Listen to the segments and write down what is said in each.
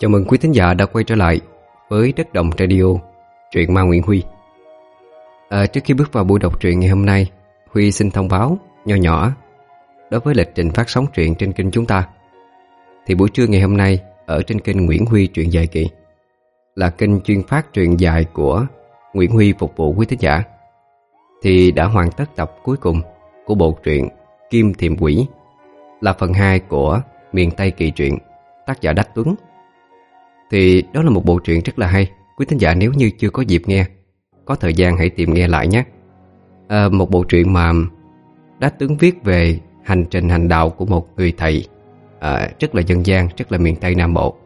Chào mừng quý thính giả đã quay trở lại với Đất Đồng Radio, truyện Ma Nguyễn Huy. À, trước khi bước vào buổi đọc truyện ngày hôm nay, Huy xin thông báo nhỏ nhỏ đối với lịch trình phát sóng truyện trên kênh chúng ta. Thì buổi trưa ngày hôm nay ở trên kênh Nguyễn Huy truyện dài kỳ là kênh chuyên phát truyện dài của Nguyễn Huy phục vụ quý thính giả thì đã hoàn tất tập cuối cùng của bộ truyện Kim Thiềm Quỷ là phần 2 của Miền Tây Kỳ Truyện tác giả Đắc Tuấn thì đó là một bộ truyện rất là hay. Quý thính giả nếu như chưa có dịp nghe Có thời gian hãy tìm nghe lại nhé. À, Một bộ truyện mà Đắc tướng viết về hành trình hành đạo của một người thầy à, Rất là dân gian, rất là miền Tây Nam Bộ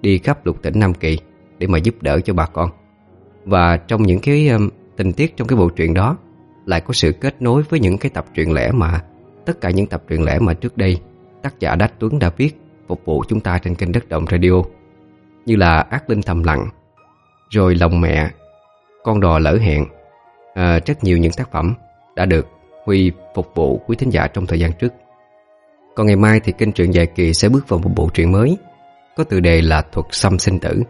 Đi khắp lục tỉnh Nam Kỳ Để mà giúp đỡ cho bà con. Và trong những cái um, tình tiết trong cái bộ truyện đó Lại có sự kết nối với những cái tập truyện lẻ mà Tất cả những tập truyện lẻ mà trước đây Tác giả Đách Tuấn đã viết Phục vụ chúng ta trên kênh Đất Động Radio. Như là Ác Linh Thầm Lặng. Rồi Lòng Mẹ Con Đò Lỡ Hẹn. À, Rất nhiều những tác phẩm đã được Huy phục vụ quý thính giả trong thời gian trước. Còn ngày mai thì kênh truyện dài kỳ sẽ bước vào một bộ truyện mới Có tựa đề là Thuật Xăm Sinh Tử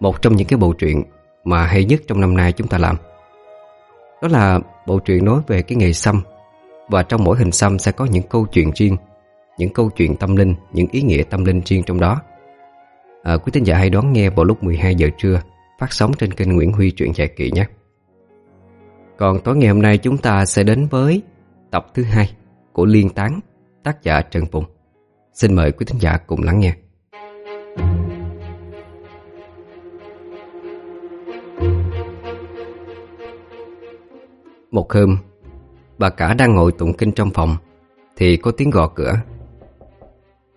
Một trong những cái bộ truyện mà hay nhất trong năm nay chúng ta làm. Đó là bộ truyện nói về cái nghề xăm Và trong mỗi hình xăm sẽ có những câu chuyện riêng Những câu chuyện tâm linh, những ý nghĩa tâm linh riêng trong đó à, Quý thính giả hãy đón nghe vào lúc 12 giờ trưa Phát sóng trên kênh Nguyễn Huy truyện dài kỳ nhé. Còn tối ngày hôm nay chúng ta sẽ đến với tập thứ hai của Liên Tán tác giả Trần Phùng Xin mời quý thính giả cùng lắng nghe. Một hôm Bà cả đang ngồi tụng kinh trong phòng Thì có tiếng gõ cửa.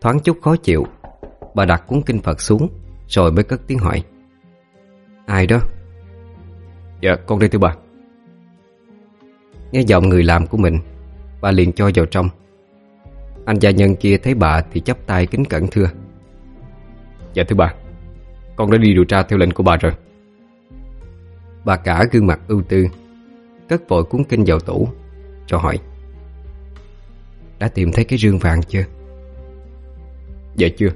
Thoáng chút khó chịu Bà đặt cuốn kinh Phật xuống Rồi mới cất tiếng hỏi. Ai đó? Dạ con đây thưa bà. Nghe giọng người làm của mình Bà liền cho vào trong. Anh gia nhân kia thấy bà thì chắp tay kính cẩn thưa. Dạ thưa bà Con đã đi điều tra theo lệnh của bà rồi. Bà cả gương mặt ưu tư Cất vội cuốn kinh vào tủ Cho hỏi. Đã tìm thấy cái rương vàng chưa? Dạ chưa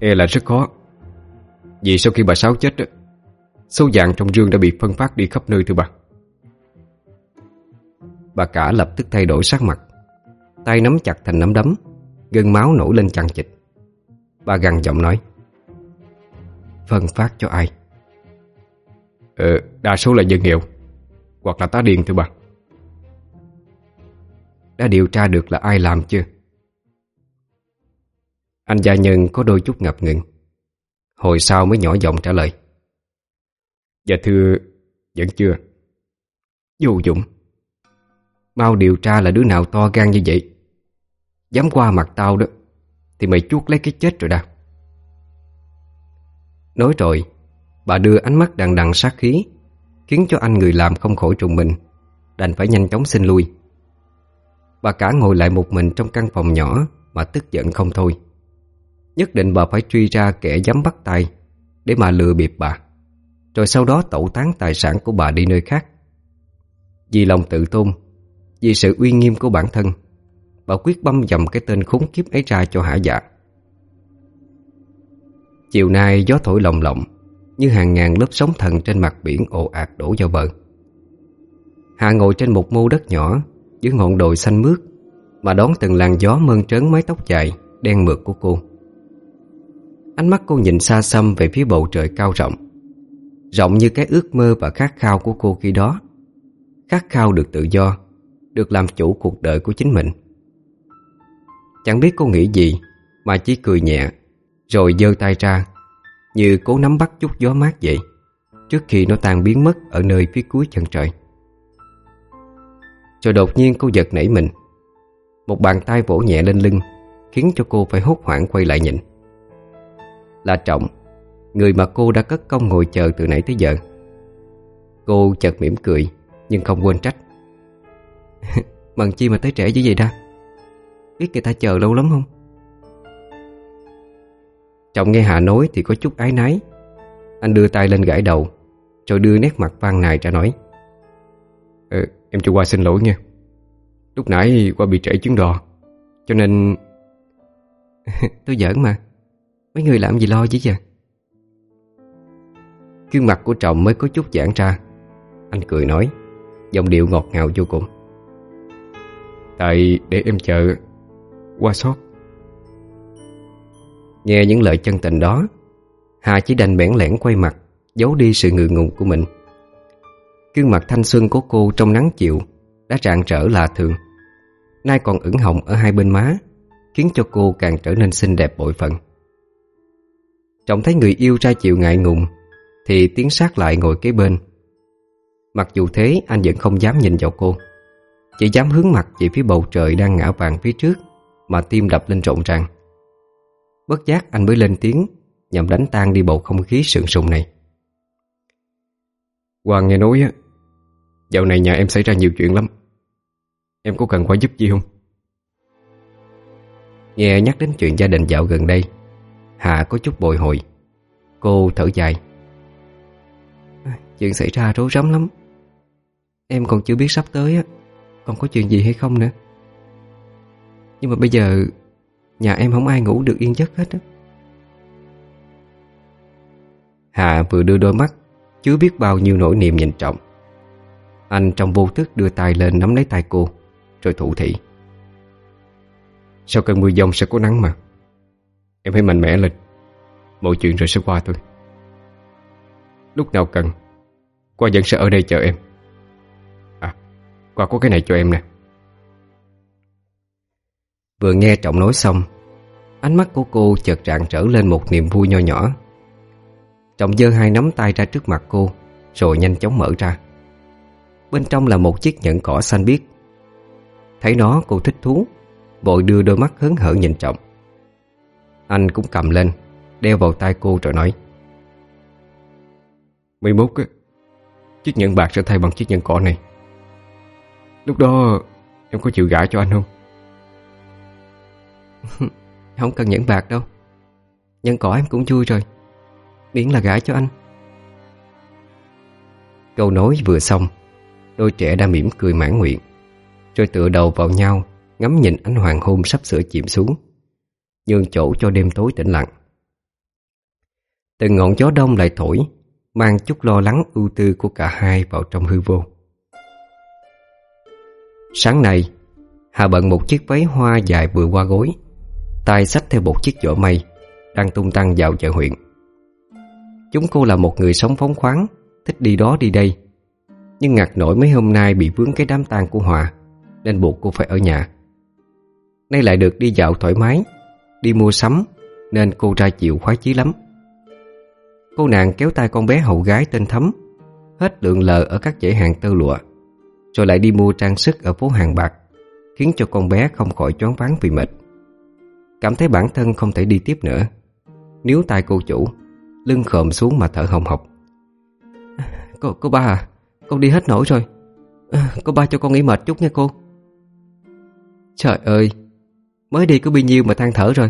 E là rất khó. Vì sau khi bà Sáu chết Số vàng trong rương đã bị phân phát đi khắp nơi thưa bà. Bà cả lập tức thay đổi sắc mặt. Tay nắm chặt thành nắm đấm Gân máu nổi lên chằng chịch Bà gằn giọng nói Phân phát cho ai? Ờ, đa số là dân nghèo Hoặc là tá điền thưa bà. Đã điều tra được là ai làm chưa? Anh gia nhân có đôi chút ngập ngừng. Hồi sau mới nhỏ giọng trả lời. Dạ thưa, Vẫn chưa. Vô dụng. Mau điều tra là đứa nào to gan như vậy. Dám qua mặt tao đó, Thì mày chuốt lấy cái chết rồi đã. Nói rồi, Bà đưa ánh mắt đằng đằng sát khí, Khiến cho anh người làm không khỏi trùng mình, Đành phải nhanh chóng xin lui. Bà cả ngồi lại một mình trong căn phòng nhỏ Mà tức giận không thôi. Nhất định bà phải truy ra kẻ dám bắt tay, Để mà lừa bịp bà. Rồi sau đó tẩu tán tài sản của bà đi nơi khác. Vì lòng tự tôn, Vì sự uy nghiêm của bản thân, Bà quyết băm dầm cái tên khốn kiếp ấy ra cho hả dạ. Chiều nay gió thổi lồng lộng, Như hàng ngàn lớp sóng thần trên mặt biển ồ ạt đổ vào bờ. Hạ ngồi trên một mô đất nhỏ, Dưới ngọn đồi xanh mướt, Mà đón từng làn gió mơn trớn mái tóc dài, Đen mượt của cô. Ánh mắt cô nhìn xa xăm về phía bầu trời cao rộng. Rộng như cái ước mơ và khát khao của cô khi đó. Khát khao được tự do, Được làm chủ cuộc đời của chính mình. Chẳng biết cô nghĩ gì, Mà chỉ cười nhẹ, Rồi giơ tay ra, Như cố nắm bắt chút gió mát vậy, Trước khi nó tan biến mất Ở nơi phía cuối chân trời. Rồi đột nhiên cô giật nảy mình. Một bàn tay vỗ nhẹ lên lưng, Khiến cho cô phải hốt hoảng quay lại nhìn. Là Trọng. Người mà cô đã cất công ngồi chờ từ nãy tới giờ. Cô chợt mỉm cười Nhưng không quên trách. Mần chi mà tới trễ dữ vậy ra Biết người ta chờ lâu lắm không? Trọng nghe Hà nói thì có chút ái náy. Anh đưa tay lên gãi đầu Rồi đưa nét mặt van nài ra nói. Ờ, Em cho qua xin lỗi nha. Lúc nãy qua bị trễ chuyến đò Cho nên Tôi giỡn mà. Mấy người làm gì lo chứ giờ? Gương mặt của chồng mới có chút giãn ra. Anh cười nói, Giọng điệu ngọt ngào vô cùng. Tại để em chờ Qua sót. Nghe những lời chân tình đó, Hà chỉ đành bẽn lẽn quay mặt, Giấu đi sự ngượng ngùng của mình. Gương mặt thanh xuân của cô trong nắng chiều Đã rạng rỡ lạ thường. Nay còn ửng hồng ở hai bên má, Khiến cho cô càng trở nên xinh đẹp bội phận. Trọng thấy người yêu ra chịu ngại ngùng Thì tiến sát lại ngồi kế bên. Mặc dù thế anh vẫn không dám nhìn vào cô. Chỉ dám hướng mặt về phía bầu trời đang ngã vàng phía trước Mà tim đập lên rộn ràng. Bất giác anh mới lên tiếng Nhằm đánh tan đi bầu không khí sượng sùng này. Hoàng nghe nói á Dạo này nhà em xảy ra nhiều chuyện lắm. Em có cần phải giúp gì không? Nghe nhắc đến chuyện gia đình dạo gần đây Hà có chút bồi hồi. Cô thở dài. Chuyện xảy ra rối rắm lắm. Em còn chưa biết sắp tới á, Còn có chuyện gì hay không nữa. Nhưng mà bây giờ, Nhà em không ai ngủ được yên giấc hết á. Hà vừa đưa đôi mắt Chứa biết bao nhiêu nỗi niềm nhìn trọng. Anh trong vô thức đưa tay lên nắm lấy tay cô, Rồi thủ thị. Sau cơn mưa giông sẽ có nắng mà. Em phải mạnh mẽ lên. Mọi chuyện rồi sẽ qua thôi. Lúc nào cần Qua vẫn sẽ ở đây chờ em. À Qua có cái này cho em nè. Vừa nghe Trọng nói xong, Ánh mắt của cô chợt rạng trở lên một niềm vui nho nhỏ. Trọng dơ hai nắm tay ra trước mặt cô, Rồi nhanh chóng mở ra. Bên trong là một chiếc nhẫn cỏ xanh biếc. Thấy nó, cô thích thú, Vội đưa đôi mắt hớn hở nhìn Trọng. Anh cũng cầm lên, Đeo vào tay cô rồi nói. Mấy mốt á, Chiếc nhẫn bạc sẽ thay bằng chiếc nhẫn cỏ này. Lúc đó Em có chịu gả cho anh không? Không cần nhẫn bạc đâu. Nhẫn cỏ em cũng vui rồi. Miễn là gả cho anh. Câu nói vừa xong, Đôi trẻ đã mỉm cười mãn nguyện, Rồi tựa đầu vào nhau, Ngắm nhìn ánh hoàng hôn sắp sửa chìm xuống. Nhường chỗ cho đêm tối tĩnh lặng. Từng ngọn gió đông lại thổi, Mang chút lo lắng ưu tư của cả hai vào trong hư vô. Sáng nay, Hà bận một chiếc váy hoa dài vừa qua gối, tay xách theo một chiếc giỏ mây Đang tung tăng vào chợ huyện. Chúng cô là một người sống phóng khoáng, Thích đi đó đi đây. Nhưng ngặt nổi mấy hôm nay bị vướng cái đám tang của Hòa, Nên buộc cô phải ở nhà. Nay lại được đi dạo thoải mái Đi mua sắm Nên cô ra chịu khoái chí lắm. Cô nàng kéo tay con bé hậu gái tên Thấm Hết lượng lờ ở các dãy hàng tơ lụa Rồi lại đi mua trang sức ở phố hàng bạc Khiến cho con bé không khỏi choáng váng vì mệt. Cảm thấy bản thân không thể đi tiếp nữa Nếu tay cô chủ Lưng khòm xuống mà thở hồng hộc. Cô, cô ba à Con đi hết nổi rồi. Cô ba cho con nghỉ mệt chút nha cô. Trời ơi Mới đi có bao nhiêu mà than thở rồi.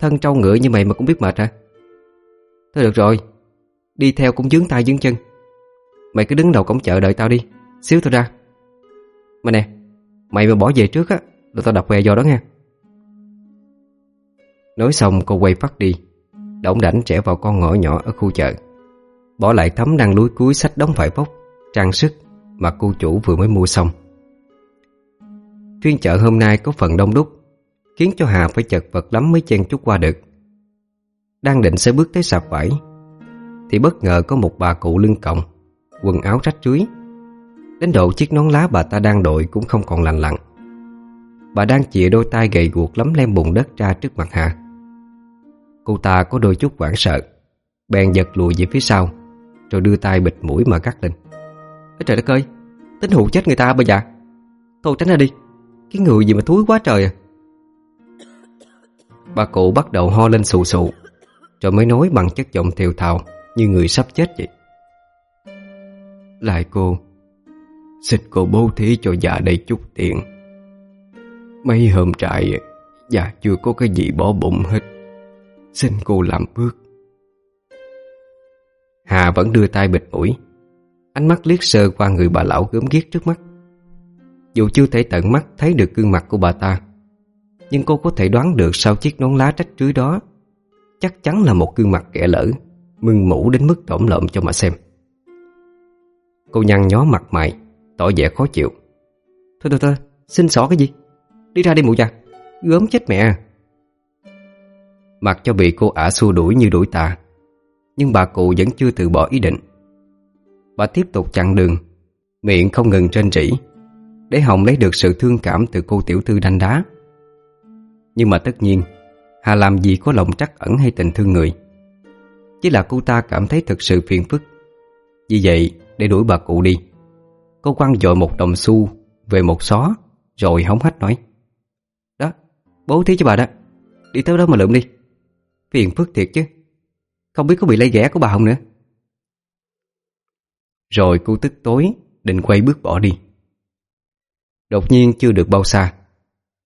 Thân trâu ngựa như mày mà cũng biết mệt hả? Thôi được rồi, Đi theo cũng dướng tay dướng chân. Mày cứ đứng đầu cổng chợ đợi tao đi. Xíu tao ra. Mà nè, Mày mà bỏ về trước á Rồi tao đập què vô đó nha Nói xong, cô quay phát đi. Động đảnh trẻ vào con ngõ nhỏ ở khu chợ. Bỏ lại thấm đang lúi cuối sách đóng vải vóc Trang sức Mà cô chủ vừa mới mua xong. Phiên chợ hôm nay có phần đông đúc Khiến cho Hà phải chật vật lắm mới chen chút qua được. Đang định sẽ bước tới sạp vải, Thì bất ngờ có một bà cụ lưng còng, Quần áo rách rưới Đến độ chiếc nón lá bà ta đang đội cũng không còn lành lặn. Bà đang chìa đôi tay gầy guộc lắm lem bùn đất ra trước mặt Hà. Cô ta có đôi chút hoảng sợ, Bèn giật lùi về phía sau, Rồi đưa tay bịt mũi mà cắt lên. Ê trời đất ơi, Tính hụ chết người ta bây giờ. Thôi tránh ra đi, Cái người gì mà thúi quá trời à. Bà cụ bắt đầu ho lên sù sụ Rồi mới nói bằng chất giọng thiều thào Như người sắp chết vậy. Lại cô Xin cô bố thí cho già đây chút tiền. Mấy hôm trại, Già chưa có cái gì bỏ bụng hết. Xin cô làm bước. Hà vẫn đưa tay bịt mũi, Ánh mắt liếc sơ qua người bà lão gớm ghiếc trước mắt. Dù chưa thể tận mắt thấy được gương mặt của bà ta nhưng cô có thể đoán được sau chiếc nón lá trách rưới đó. Chắc chắn là một gương mặt kẻ lỡ Mưng mũ đến mức tổm lợm cho mà xem. Cô nhăn nhó mặt mày Tỏ vẻ khó chịu. Thôi thôi thôi, xin xỏ cái gì? Đi ra đi mụ già, gớm chết mẹ. Mặc cho bị cô ả xua đuổi như đuổi tà Nhưng bà cụ vẫn chưa từ bỏ ý định. Bà tiếp tục chặn đường Miệng không ngừng trên rỉ Để Hồng lấy được sự thương cảm từ cô tiểu thư đanh đá. Nhưng mà tất nhiên Hà làm gì có lòng trắc ẩn hay tình thương người. Chỉ là cô ta cảm thấy thực sự phiền phức. Vì vậy để đuổi bà cụ đi. Cô quăng dội một đồng xu Về một xó Rồi hóng hách nói. Đó, bố thí cho bà đó. Đi tới đó mà lượm đi. Phiền phức thiệt chứ. Không biết có bị lấy ghẻ của bà không nữa. Rồi cô tức tối Định quay bước bỏ đi. Đột nhiên chưa được bao xa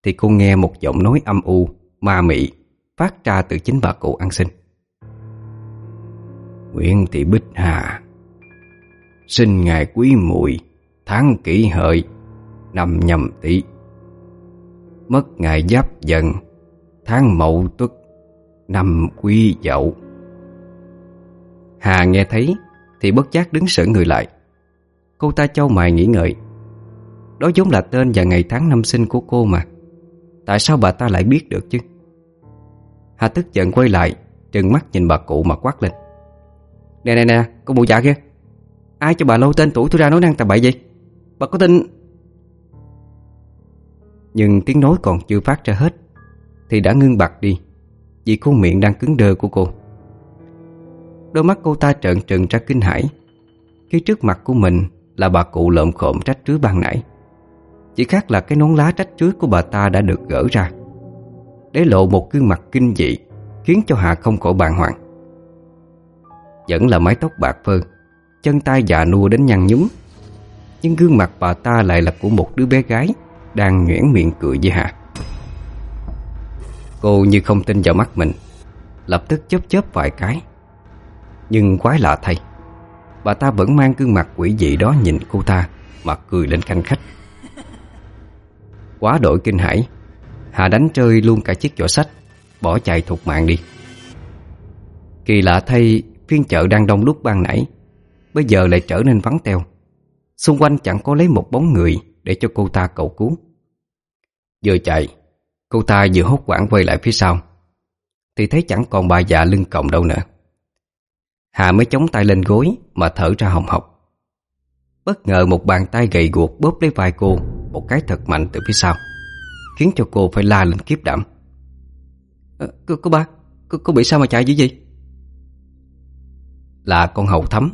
thì cô nghe một giọng nói âm u, Ma mị, Phát ra từ chính bà cụ ăn xin. Nguyễn Thị Bích Hà, Sinh ngày quý mùi, Tháng kỷ hợi, Năm nhâm tỵ. Mất ngày giáp dần, Tháng mậu tuất, Năm quý dậu. Hà nghe thấy Thì bất giác đứng sững người lại. Cô ta châu mày nghĩ ngợi. Đó vốn là tên và ngày tháng năm sinh của cô mà. Tại sao bà ta lại biết được chứ? Hà tức giận quay lại, Trừng mắt nhìn bà cụ mà quát lên. Nè nè nè Cô mụ dạ kia Ai cho bà lâu tên tuổi tôi ra nói năng tầm bậy vậy? Bà có tin? Nhưng tiếng nói còn chưa phát ra hết, Thì đã ngưng bặt đi, Vì khuôn miệng đang cứng đơ của cô. Đôi mắt cô ta trợn trừng ra kinh hãi Khi trước mặt của mình Là bà cụ lợm khộm trách rưới ban nãy. Chỉ khác là cái nón lá trách chuối của bà ta đã được gỡ ra. Để lộ một gương mặt kinh dị, Khiến cho Hạ không khỏi bàng hoàng. Vẫn là mái tóc bạc phơ, Chân tay già nua đến nhăn nhúm, Nhưng gương mặt bà ta lại là của một đứa bé gái Đang nhoẻn miệng cười với Hạ. Cô như không tin vào mắt mình, Lập tức chớp chớp vài cái. Nhưng quái lạ thay, Bà ta vẫn mang gương mặt quỷ dị đó nhìn cô ta Mà cười lên canh khách. Quá đổi kinh hãi. Hà đánh rơi luôn cả chiếc giỏ sách, Bỏ chạy thục mạng đi. Kỳ lạ thay, Phiên chợ đang đông lúc ban nãy, Bây giờ lại trở nên vắng teo. Xung quanh chẳng có lấy một bóng người Để cho cô ta cầu cứu. Vừa chạy, Cô ta vừa hốt quảng quay lại phía sau, Thì thấy chẳng còn bà già lưng còng đâu nữa. Hà mới chống tay lên gối Mà thở ra hồng hộc. Bất ngờ một bàn tay gầy guộc bóp lấy vai cô một cái thật mạnh từ phía sau Khiến cho cô phải la lên kiếp đảm. À, cô, cô ba cô, cô bị sao mà chạy dữ gì? Là con hầu thấm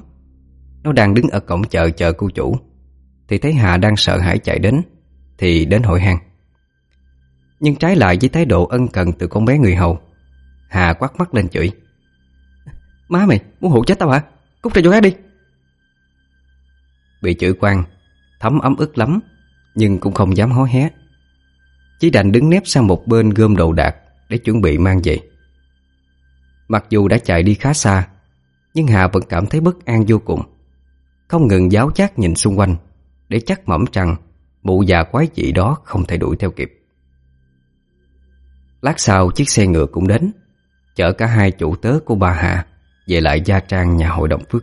Nó đang đứng ở cổng chợ chờ cô chủ Thì thấy Hà đang sợ hãi chạy đến Thì đến hội hang Nhưng trái lại với thái độ ân cần từ con bé người hầu Hà quát mắt lên chửi. Má mày muốn hụ chết tao hả? Cút ra chỗ khác đi. Bị chửi quan Thấm ấm ức lắm nhưng cũng không dám hó hé. Chỉ đành đứng nép sang một bên gom đồ đạc Để chuẩn bị mang về. Mặc dù đã chạy đi khá xa, Nhưng Hà vẫn cảm thấy bất an vô cùng. Không ngừng giáo chát nhìn xung quanh, Để chắc mẩm rằng Mụ già quái dị đó không thể đuổi theo kịp. Lát sau chiếc xe ngựa cũng đến, Chở cả hai chủ tớ của bà Hà Về lại gia trang nhà hội đồng Phước.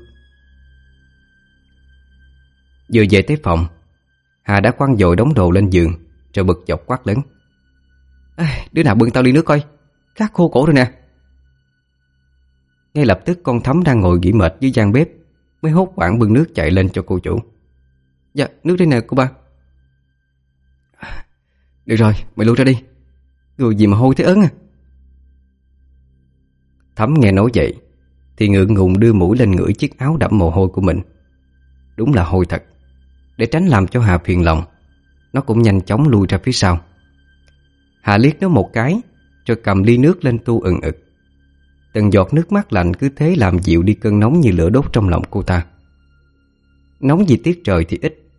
Vừa về tới phòng Hà đã quăng dội đống đồ lên giường Rồi bực dọc quát lớn. À, Đứa nào bưng tao ly nước coi Khát khô cổ rồi nè. Ngay lập tức con thấm đang ngồi nghỉ mệt dưới gian bếp Mới hốt quảng bưng nước chạy lên cho cô chủ. Dạ nước đây nè cô ba. Được rồi mày lui ra đi Người gì mà hôi thế ớn à? Thấm nghe nói vậy Thì ngượng ngùng đưa mũi lên ngửi chiếc áo đẫm mồ hôi của mình. Đúng là hôi thật. Để tránh làm cho Hà phiền lòng. Nó cũng nhanh chóng lui ra phía sau. Hà liếc nó một cái, Rồi cầm ly nước lên tu ừng ực. Từng giọt nước mắt lạnh cứ thế làm dịu đi cơn nóng như lửa đốt trong lòng cô ta. Nóng vì tiết trời thì ít,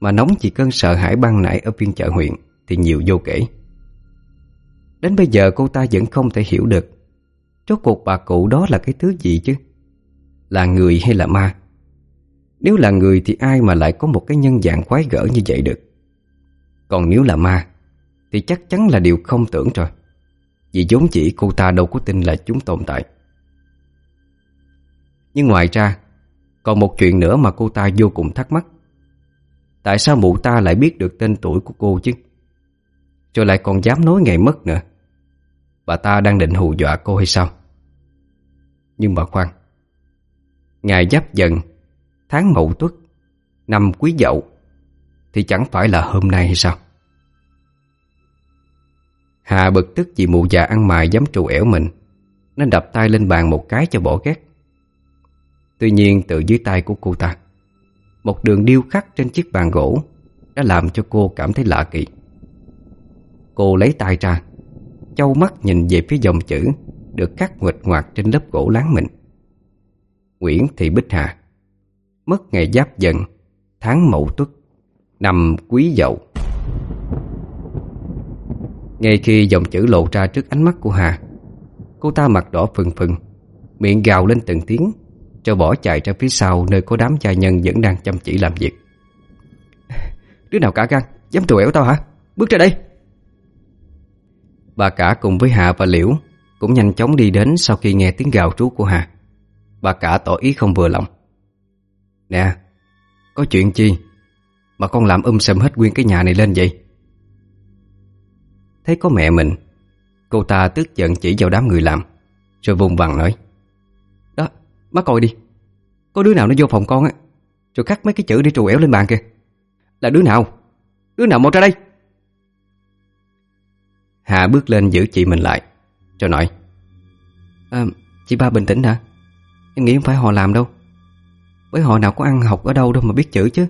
Mà nóng vì cơn sợ hãi ban nãy ở phiên chợ huyện Thì nhiều vô kể. Đến bây giờ cô ta vẫn không thể hiểu được, Rốt cuộc bà cụ đó là cái thứ gì chứ? Là người hay là ma? Nếu là người thì ai mà lại có một cái nhân dạng quái gở như vậy được? Còn nếu là ma, Thì chắc chắn là điều không tưởng rồi. Vì vốn chỉ cô ta đâu có tin là chúng tồn tại. Nhưng ngoài ra, Còn một chuyện nữa mà cô ta vô cùng thắc mắc. Tại sao mụ ta lại biết được tên tuổi của cô chứ? Rồi lại còn dám nói ngày mất nữa. Bà ta đang định hù dọa cô hay sao? Nhưng mà khoan Ngày giáp dần Tháng mậu tuất, Năm quý dậu, Thì chẳng phải là hôm nay hay sao? Hà bực tức vì mụ già ăn mài dám trù ẻo mình, Nên đập tay lên bàn một cái cho bỏ ghét. Tuy nhiên từ dưới tay của cô ta, Một đường điêu khắc trên chiếc bàn gỗ Đã làm cho cô cảm thấy lạ kỳ. Cô lấy tay ra, Châu mắt nhìn về phía dòng chữ Được cắt nguệch ngoạc trên lớp gỗ láng mình. Nguyễn Thị Bích Hà Mất ngày giáp dần, Tháng mậu tuất, Năm quý dậu. Ngay khi dòng chữ lộ ra trước ánh mắt của Hà, Cô ta mặt đỏ phừng phừng, Miệng gào lên từng tiếng, Cho bỏ chạy ra phía sau Nơi có đám gia nhân vẫn đang chăm chỉ làm việc. Đứa nào cả gan, Dám trù ẻo tao hả? Bước ra đây! Bà cả cùng với Hà và Liễu Cũng nhanh chóng đi đến sau khi nghe tiếng gào trú của Hà. Bà cả tỏ ý không vừa lòng. Nè Có chuyện chi Mà con làm um sầm hết nguyên cái nhà này lên vậy? Thấy có mẹ mình Cô ta tức giận chỉ vào đám người làm Rồi vùng vằng nói. Đó, má coi đi Có đứa nào nó vô phòng con á Rồi cắt mấy cái chữ để trù ẻo lên bàn kìa. Là đứa nào? Đứa nào mau ra đây? Hà bước lên giữ chị mình lại Rồi nói. À, Chị ba bình tĩnh hả Em nghĩ không phải họ làm đâu bởi họ nào có ăn học ở đâu đâu mà biết chữ chứ.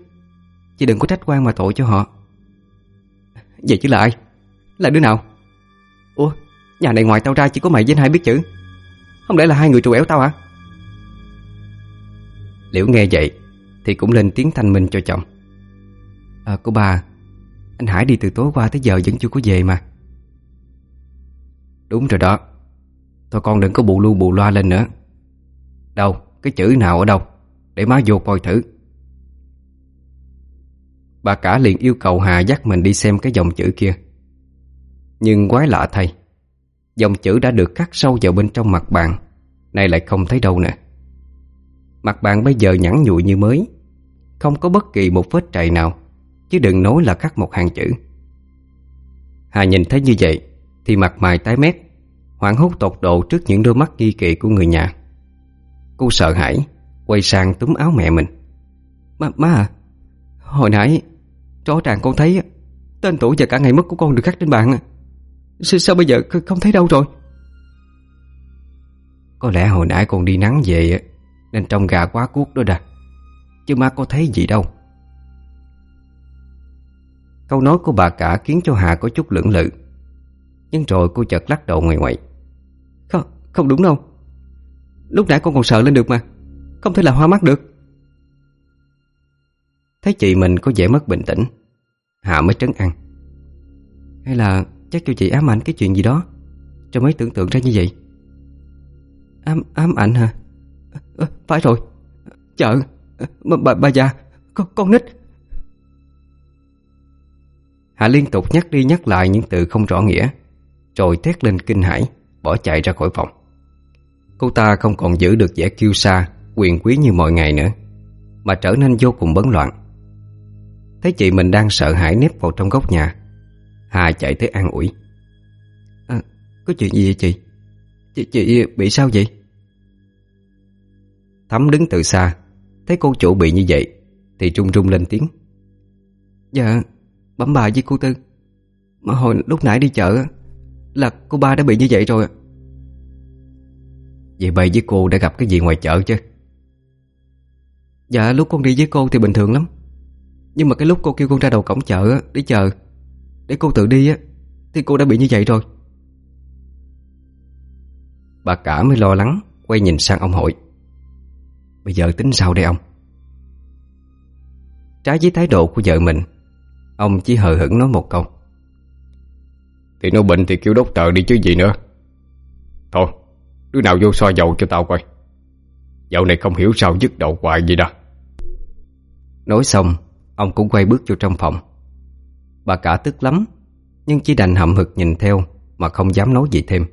Chị đừng có trách quan mà tội cho họ. Vậy chứ là ai? Là đứa nào? Ủa, nhà này ngoài tao ra chỉ có mày với anh hai biết chữ. Không lẽ là hai người trù ẻo tao hả? Liễu nghe vậy Thì cũng lên tiếng thanh minh cho chồng. À cô bà Anh Hải đi từ tối qua tới giờ vẫn chưa có về mà. Đúng rồi đó. Thôi con đừng có bù lu bù loa lên nữa. Đâu, Cái chữ nào ở đâu? Để má vô coi thử. Bà cả liền yêu cầu Hà dắt mình đi xem cái dòng chữ kia. Nhưng quái lạ thay, Dòng chữ đã được cắt sâu vào bên trong mặt bàn, Nay lại không thấy đâu nè. Mặt bàn bây giờ nhẵn nhụi như mới, Không có bất kỳ một vết trầy nào, Chứ đừng nói là cắt một hàng chữ. Hà nhìn thấy như vậy Thì mặt mày tái mét, Hoảng hốt tột độ trước những đôi mắt nghi kỵ của người nhà. Cô sợ hãi. Quay sang túm áo mẹ mình. Má, má à Hồi nãy Rõ ràng con thấy Tên tuổi và cả ngày mất của con được khắc trên bàn à. Sao, sao bây giờ không thấy đâu rồi? Có lẽ hồi nãy con đi nắng về Nên trong gà quá cuốc đó đà Chứ má có thấy gì đâu. Câu nói của bà cả khiến cho Hà có chút lưỡng lự Nhưng rồi cô chợt lắc đầu ngoài ngoài Không, không đúng đâu. Lúc nãy con còn sợ lên được mà. Không thể là hoa mắt được. Thấy chị mình có vẻ mất bình tĩnh Hà mới trấn ăn Hay là Chắc cho chị ám ảnh cái chuyện gì đó? Cho mới tưởng tượng ra như vậy. Ám, ám ảnh hả? À, Phải rồi. Chợ bà, bà, bà già con, con nít. Hạ liên tục nhắc đi nhắc lại những từ không rõ nghĩa Rồi thét lên kinh hãi Bỏ chạy ra khỏi phòng. Cô ta không còn giữ được vẻ kiêu sa Quyền quý như mọi ngày nữa Mà trở nên vô cùng bấn loạn Thấy chị mình đang sợ hãi nếp vào trong góc nhà Hà chạy tới an ủi à, Có chuyện gì vậy chị? chị? Chị bị sao vậy? Thắm đứng từ xa Thấy cô chủ bị như vậy Thì trung trung lên tiếng Dạ bấm bà với cô Tư Mà hồi lúc nãy đi chợ Là cô ba đã bị như vậy rồi Vậy bà với cô đã gặp cái gì ngoài chợ chứ? Dạ lúc con đi với cô thì bình thường lắm. Nhưng mà cái lúc cô kêu con ra đầu cổng chợ Để chờ, để cô tự đi á, Thì cô đã bị như vậy rồi. Bà cả mới lo lắng, Quay nhìn sang ông hội. Bây giờ tính sao đây ông? Trái với thái độ của vợ mình, Ông chỉ hờ hững nói một câu. Thì nó bệnh thì kêu đốc tờ đi chứ gì nữa. Thôi, Đứa nào vô soi dầu cho tao coi. Dạo này không hiểu sao dứt đầu hoài gì đó. Nói xong Ông cũng quay bước vô trong phòng. Bà cả tức lắm Nhưng chỉ đành hậm hực nhìn theo Mà không dám nói gì thêm.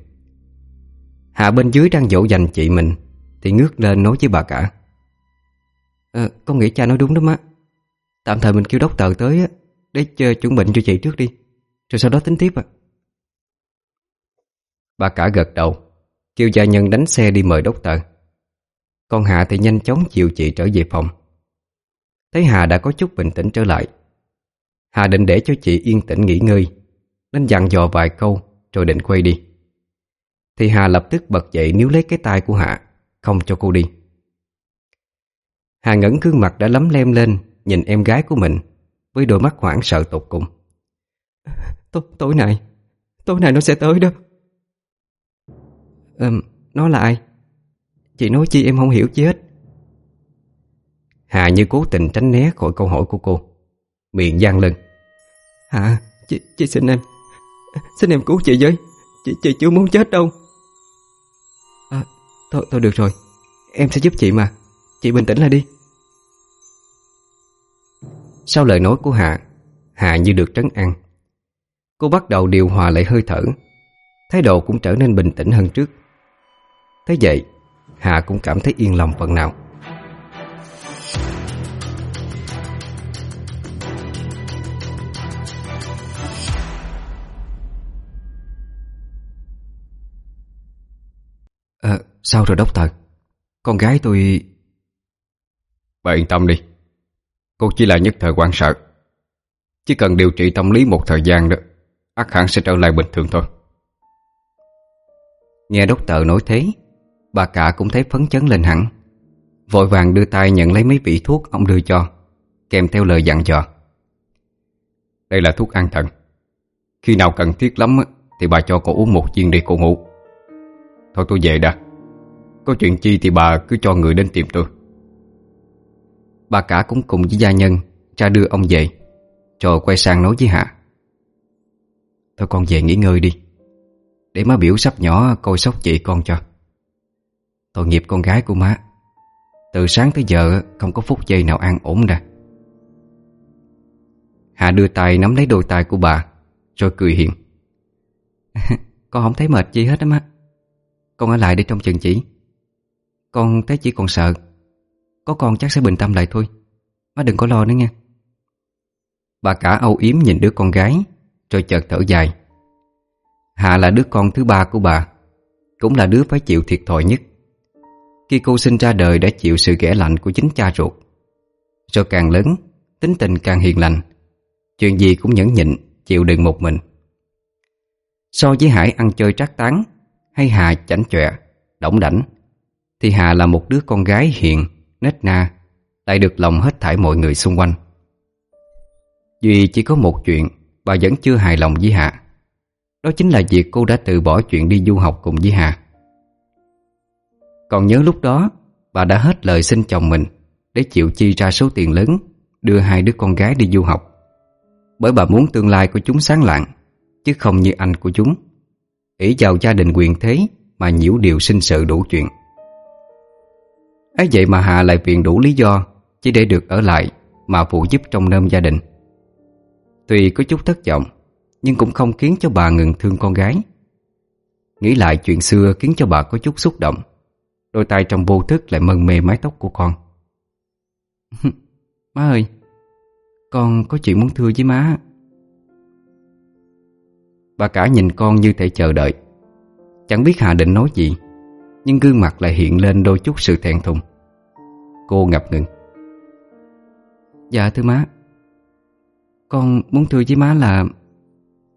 Hạ bên dưới đang dỗ dành chị mình Thì ngước lên nói với bà cả. À, Con nghĩ cha nói đúng đó má Tạm thời mình kêu đốc tờ tới Để chờ chuẩn bệnh cho chị trước đi Rồi sau đó tính tiếp à Bà cả gật đầu Kêu gia nhân đánh xe đi mời đốc tờ con Hạ thì nhanh chóng chịu chị trở về phòng. Thấy Hà đã có chút bình tĩnh trở lại. Hà định để cho chị yên tĩnh nghỉ ngơi Nên dặn dò vài câu Rồi định quay đi. Thì Hà lập tức bật dậy níu lấy cái tay của Hạ Không cho cô đi. Hà ngẩn gương mặt đã lấm lem lên Nhìn em gái của mình Với đôi mắt hoảng sợ tột cùng. T Tối nay Tối nay nó sẽ tới đó. Ừm, nó là ai? Chị nói chi em không hiểu chi hết. Hà như cố tình tránh né khỏi câu hỏi của cô. Miệng gian lên. Hà, chị, chị xin em Xin em cứu chị với. Chị, chị chưa muốn chết đâu. À, thôi, thôi được rồi. Em sẽ giúp chị mà. Chị bình tĩnh lại đi. Sau lời nói của Hà Hà như được trấn an. Cô bắt đầu điều hòa lại hơi thở. Thái độ cũng trở nên bình tĩnh hơn trước. Thế vậy Hà cũng cảm thấy yên lòng phần nào. À, Sao rồi đốc tờ? Con gái tôi Bà yên tâm đi. Cô chỉ là nhất thời quan sợ. Chỉ cần điều trị tâm lý một thời gian đó ắt hẳn sẽ trở lại bình thường thôi. Nghe đốc tờ nói thế Bà cả cũng thấy phấn chấn lên hẳn. Vội vàng đưa tay nhận lấy mấy vị thuốc ông đưa cho, Kèm theo lời dặn dò. Đây là thuốc an thần. Khi nào cần thiết lắm Thì bà cho cô uống một viên đi cô ngủ. Thôi tôi về đã. Có chuyện chi thì bà cứ cho người đến tìm tôi. Bà cả cũng cùng với gia nhân Ra đưa ông về Rồi quay sang nói với Hạ. Thôi con về nghỉ ngơi đi, Để má biểu sắp nhỏ coi sóc chị con cho. Tội nghiệp con gái của má. Từ sáng tới giờ, không có phút giây nào an ổn ra. Hạ đưa tay nắm lấy đôi tay của bà, Rồi cười hiền. Con không thấy mệt gì hết á má. Con ở lại để trong chừng chỉ. Con thấy chỉ còn sợ. Có con chắc sẽ bình tâm lại thôi. Má đừng có lo nữa nha. Bà cả âu yếm nhìn đứa con gái, Rồi chợt thở dài. Hạ là đứa con thứ ba của bà, Cũng là đứa phải chịu thiệt thòi nhất. Khi cô sinh ra đời đã chịu sự ghẻ lạnh của chính cha ruột. Rồi càng lớn, Tính tình càng hiền lành. Chuyện gì cũng nhẫn nhịn, Chịu đựng một mình. So với Hải ăn chơi trác tán, Hay Hà chảnh chọe Đỏng đảnh, Thì Hà là một đứa con gái hiền, Nết na, Lại được lòng hết thảy mọi người xung quanh. Duy chỉ có một chuyện, Bà vẫn chưa hài lòng với Hà. Đó chính là việc cô đã từ bỏ chuyện đi du học cùng với Hà. Còn nhớ lúc đó, Bà đã hết lời xin chồng mình Để chịu chi ra số tiền lớn, Đưa hai đứa con gái đi du học. Bởi bà muốn tương lai của chúng sáng lạng, Chứ không như anh của chúng. Ỷ vào gia đình quyền thế Mà nhiễu điều sinh sự đủ chuyện. Ấy vậy mà Hà lại viện đủ lý do Chỉ để được ở lại Mà phụ giúp trong nơm gia đình. Tuy có chút thất vọng, Nhưng cũng không khiến cho bà ngừng thương con gái. Nghĩ lại chuyện xưa khiến cho bà có chút xúc động. Đôi tay trong vô thức lại mân mê mái tóc của con. Má ơi, Con có chuyện muốn thưa với má. Bà cả nhìn con như thể chờ đợi. Chẳng biết Hà định nói gì, Nhưng gương mặt lại hiện lên đôi chút sự thẹn thùng. Cô ngập ngừng. Dạ thưa má. Con muốn thưa với má là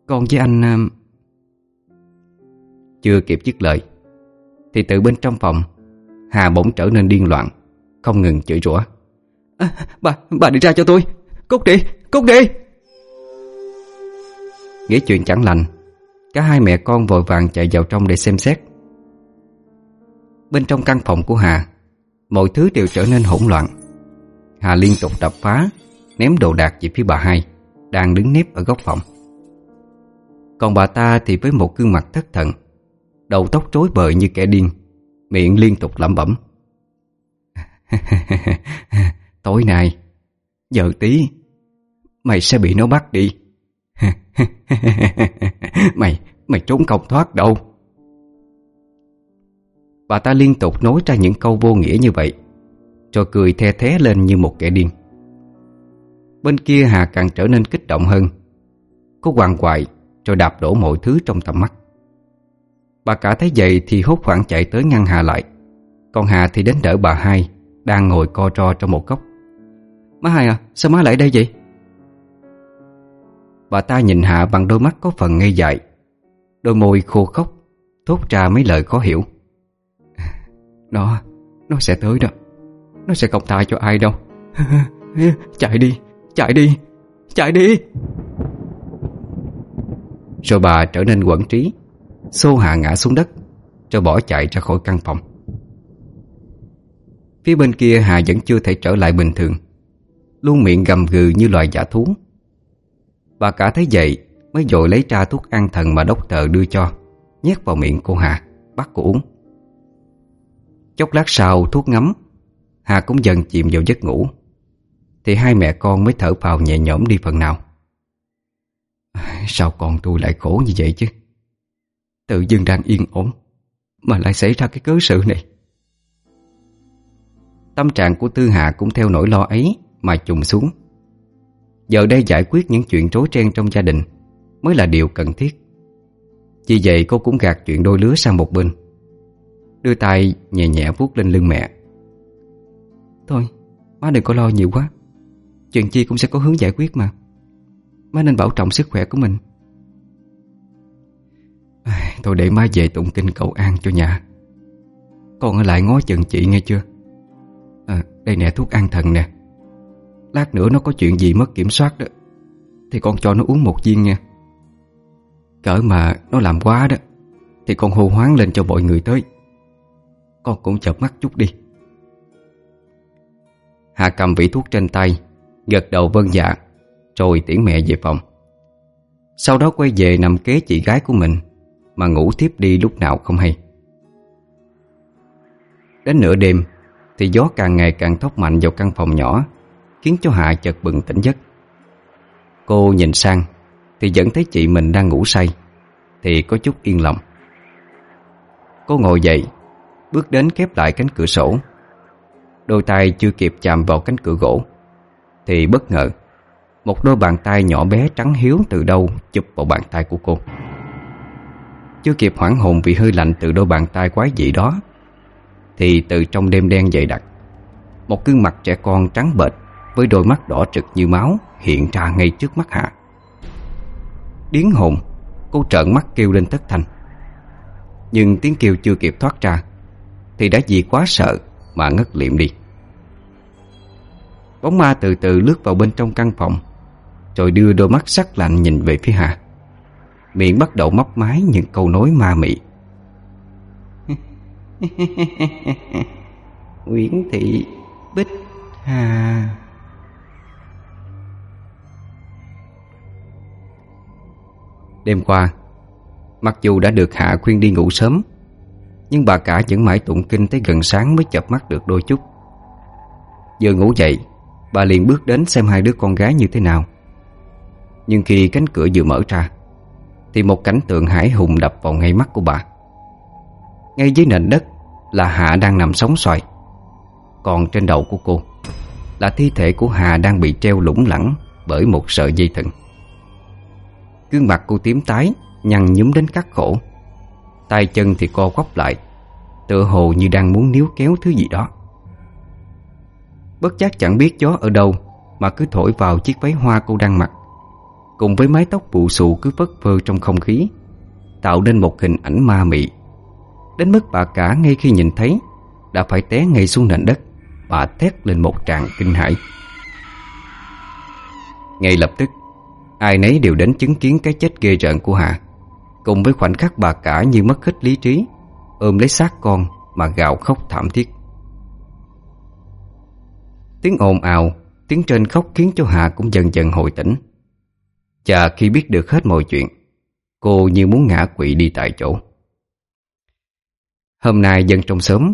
Con với anh à, Chưa kịp dứt lời, Thì từ bên trong phòng Hà bỗng trở nên điên loạn Không ngừng chửi rủa. À, Bà, bà đi ra cho tôi. Cút đi, cút đi. Nghĩ chuyện chẳng lành Cả hai mẹ con vội vàng chạy vào trong để xem xét. Bên trong căn phòng của Hà Mọi thứ đều trở nên hỗn loạn. Hà liên tục đập phá Ném đồ đạc về phía bà hai Đang đứng nếp ở góc phòng. Còn bà ta thì với một gương mặt thất thần Đầu tóc rối bời như kẻ điên Miệng liên tục lẩm bẩm. Tối nay, Giờ tí, Mày sẽ bị nó bắt đi. Mày Mày trốn không thoát đâu. Bà ta liên tục nói ra những câu vô nghĩa như vậy, Rồi cười the thế lên như một kẻ điên. Bên kia Hà càng trở nên kích động hơn. Cô hoàng hoại Rồi đạp đổ mọi thứ trong tầm mắt. Bà cả thấy vậy thì hốt hoảng chạy tới ngăn Hà lại. Còn Hà thì đến đỡ bà hai, Đang ngồi co ro trong một góc. Má hai à sao má lại đây vậy? Bà ta nhìn Hạ bằng đôi mắt có phần ngây dại. Đôi môi khô khốc, Thốt ra mấy lời khó hiểu. À, nó Nó sẽ tới đó. Nó sẽ không tha cho ai đâu. Chạy đi Chạy đi Chạy đi. Rồi bà trở nên quẩn trí. Xô Hạ ngã xuống đất, Rồi bỏ chạy ra khỏi căn phòng. Phía bên kia, Hà vẫn chưa thể trở lại bình thường. Luôn miệng gầm gừ như loài giả thú. Bà cả thấy vậy, Mới dội lấy ra thuốc an thần mà đốc tờ đưa cho, Nhét vào miệng cô Hà, Bắt cô uống. Chốc lát sau, thuốc ngấm, Hà cũng dần chìm vào giấc ngủ. Thì hai mẹ con mới thở phào nhẹ nhõm đi phần nào. Sao con tôi lại khổ như vậy chứ? Tự dưng đang yên ổn. Mà lại xảy ra cái cớ sự này. Tâm trạng của Tư Hạ cũng theo nỗi lo ấy Mà trùng xuống. Giờ đây giải quyết những chuyện rối ren trong gia đình Mới là điều cần thiết. Vì vậy cô cũng gạt chuyện đôi lứa sang một bên. Đưa tay nhẹ nhẹ vuốt lên lưng mẹ. Thôi, Má đừng có lo nhiều quá. Chuyện chi cũng sẽ có hướng giải quyết mà. Má nên bảo trọng sức khỏe của mình à, Thôi để má về tụng kinh cầu an cho nhà. Con ở lại ngó chừng chị nghe chưa? À, Đây nè thuốc an thần nè. Lát nữa nó có chuyện gì mất kiểm soát đó Thì con cho nó uống một viên nha Cỡ mà nó làm quá đó Thì con hô hoáng lên cho mọi người tới. Con cũng chợp mắt chút đi. Hà cầm vị thuốc trên tay Gật đầu vân dạ Rồi tiễn mẹ về phòng. Sau đó quay về nằm kế chị gái của mình. Mà ngủ tiếp đi lúc nào không hay. Đến nửa đêm, Thì gió càng ngày càng thốc mạnh vào căn phòng nhỏ, Khiến cho Hạ chợt bừng tỉnh giấc. Cô nhìn sang, Thì vẫn thấy chị mình đang ngủ say, Thì có chút yên lòng. Cô ngồi dậy, Bước đến khép lại cánh cửa sổ. Đôi tay chưa kịp chạm vào cánh cửa gỗ, Thì bất ngờ, Một đôi bàn tay nhỏ bé trắng hiếu từ đâu Chụp vào bàn tay của cô. Chưa kịp hoảng hồn vì hơi lạnh từ đôi bàn tay quái dị đó Thì từ trong đêm đen dày đặc Một gương mặt trẻ con trắng bệch với đôi mắt đỏ trực như máu hiện ra ngay trước mắt Hạ. Điến hồn, cô trợn mắt kêu lên thất thanh. Nhưng tiếng kêu chưa kịp thoát ra thì đã vì quá sợ mà ngất liệm đi. Bóng ma từ từ lướt vào bên trong căn phòng rồi đưa đôi mắt sắc lạnh nhìn về phía Hạ. Miệng bắt đầu móc mái những câu nói ma mị. Nguyễn Thị Bích Hà. Đêm qua Mặc dù đã được Hạ khuyên đi ngủ sớm Nhưng bà cả vẫn mãi tụng kinh tới gần sáng mới chập mắt được đôi chút. Vừa ngủ dậy Bà liền bước đến xem hai đứa con gái như thế nào. Nhưng khi cánh cửa vừa mở ra thì một cảnh tượng hải hùng đập vào ngay mắt của bà. Ngay dưới nền đất Là Hạ đang nằm sóng xoài Còn trên đầu của cô Là thi thể của Hà đang bị treo lủng lẳng Bởi một sợi dây thừng. Gương mặt cô tím tái, Nhăn nhúm đến cắt khổ. Tay chân thì co quắp lại, Tựa hồ như đang muốn níu kéo thứ gì đó. Bất giác chẳng biết gió ở đâu Mà cứ thổi vào chiếc váy hoa cô đang mặc. Cùng với mái tóc bù xù cứ phất phơ trong không khí, Tạo nên một hình ảnh ma mị. Đến mức bà cả ngay khi nhìn thấy, Đã phải té ngay xuống nền đất, Bà thét lên một tràng kinh hãi. Ngay lập tức, Ai nấy đều đến chứng kiến cái chết ghê rợn của Hà, Cùng với khoảnh khắc bà cả như mất hết lý trí, Ôm lấy xác con mà gào khóc thảm thiết. Tiếng ồn ào, Tiếng trên khóc khiến cho Hà cũng dần dần hồi tỉnh. Và khi biết được hết mọi chuyện, Cô như muốn ngã quỵ đi tại chỗ. Hôm nay dân trong xóm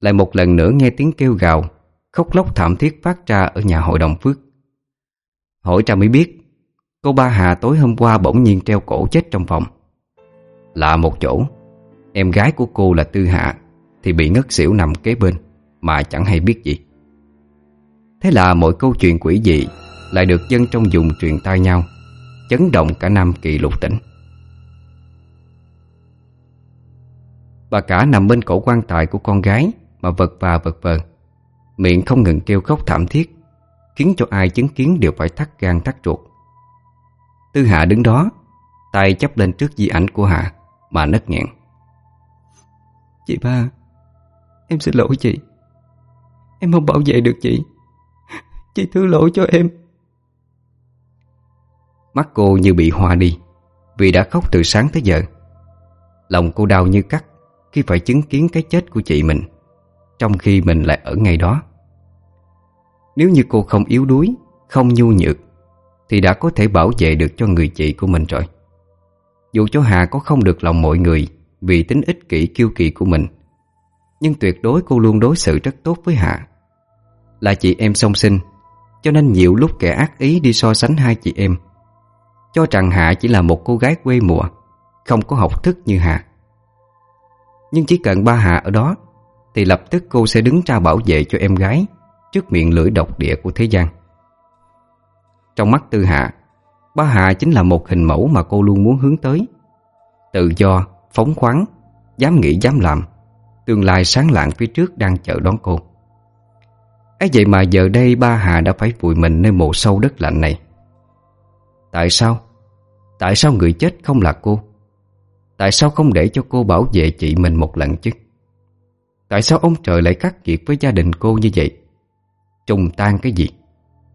Lại một lần nữa nghe tiếng kêu gào, Khóc lóc thảm thiết phát ra ở nhà hội đồng Phước. Hỏi ra mới biết, Cô ba Hà tối hôm qua bỗng nhiên treo cổ chết trong phòng. Lạ một chỗ, Em gái của cô là Tư Hạ, Thì bị ngất xỉu nằm kế bên, Mà chẳng hay biết gì. Thế là mọi câu chuyện quỷ dị Lại được dân trong vùng truyền tai nhau. Chấn động cả Nam Kỳ lục tỉnh. Bà cả nằm bên cổ quan tài của con gái Mà vật và vật vờ, Miệng không ngừng kêu khóc thảm thiết, Khiến cho ai chứng kiến đều phải thắt gan thắt ruột. Tư Hạ đứng đó, Tay chấp lên trước di ảnh của Hạ Mà nấc nghẹn. Chị ba, Em xin lỗi chị. Em không bảo vệ được chị. Chị thứ lỗi cho em. Mắt cô như bị hoa đi, Vì đã khóc từ sáng tới giờ. Lòng cô đau như cắt Khi phải chứng kiến cái chết của chị mình, Trong khi mình lại ở ngay đó. Nếu như cô không yếu đuối, Không nhu nhược, Thì đã có thể bảo vệ được cho người chị của mình rồi. Dù cho Hà có không được lòng mọi người Vì tính ích kỷ kiêu kỳ của mình, Nhưng tuyệt đối cô luôn đối xử rất tốt với Hà. Là chị em song sinh, Cho nên nhiều lúc kẻ ác ý đi so sánh hai chị em cho rằng Hạ chỉ là một cô gái quê mùa Không có học thức như Hạ. Nhưng chỉ cần ba Hạ ở đó Thì lập tức cô sẽ đứng ra bảo vệ cho em gái Trước miệng lưỡi độc địa của thế gian. Trong mắt Tư Hạ Ba Hạ chính là một hình mẫu mà cô luôn muốn hướng tới. Tự do, phóng khoáng Dám nghĩ dám làm Tương lai sáng lạng phía trước đang chờ đón cô. Ấy vậy mà giờ đây ba Hà đã phải vùi mình nơi mộ sâu đất lạnh này. Tại sao? Tại sao người chết không là cô? Tại sao không để cho cô bảo vệ chị mình một lần chứ? Tại sao ông trời lại cắt kiệt với gia đình cô như vậy? Trùng tan cái gì?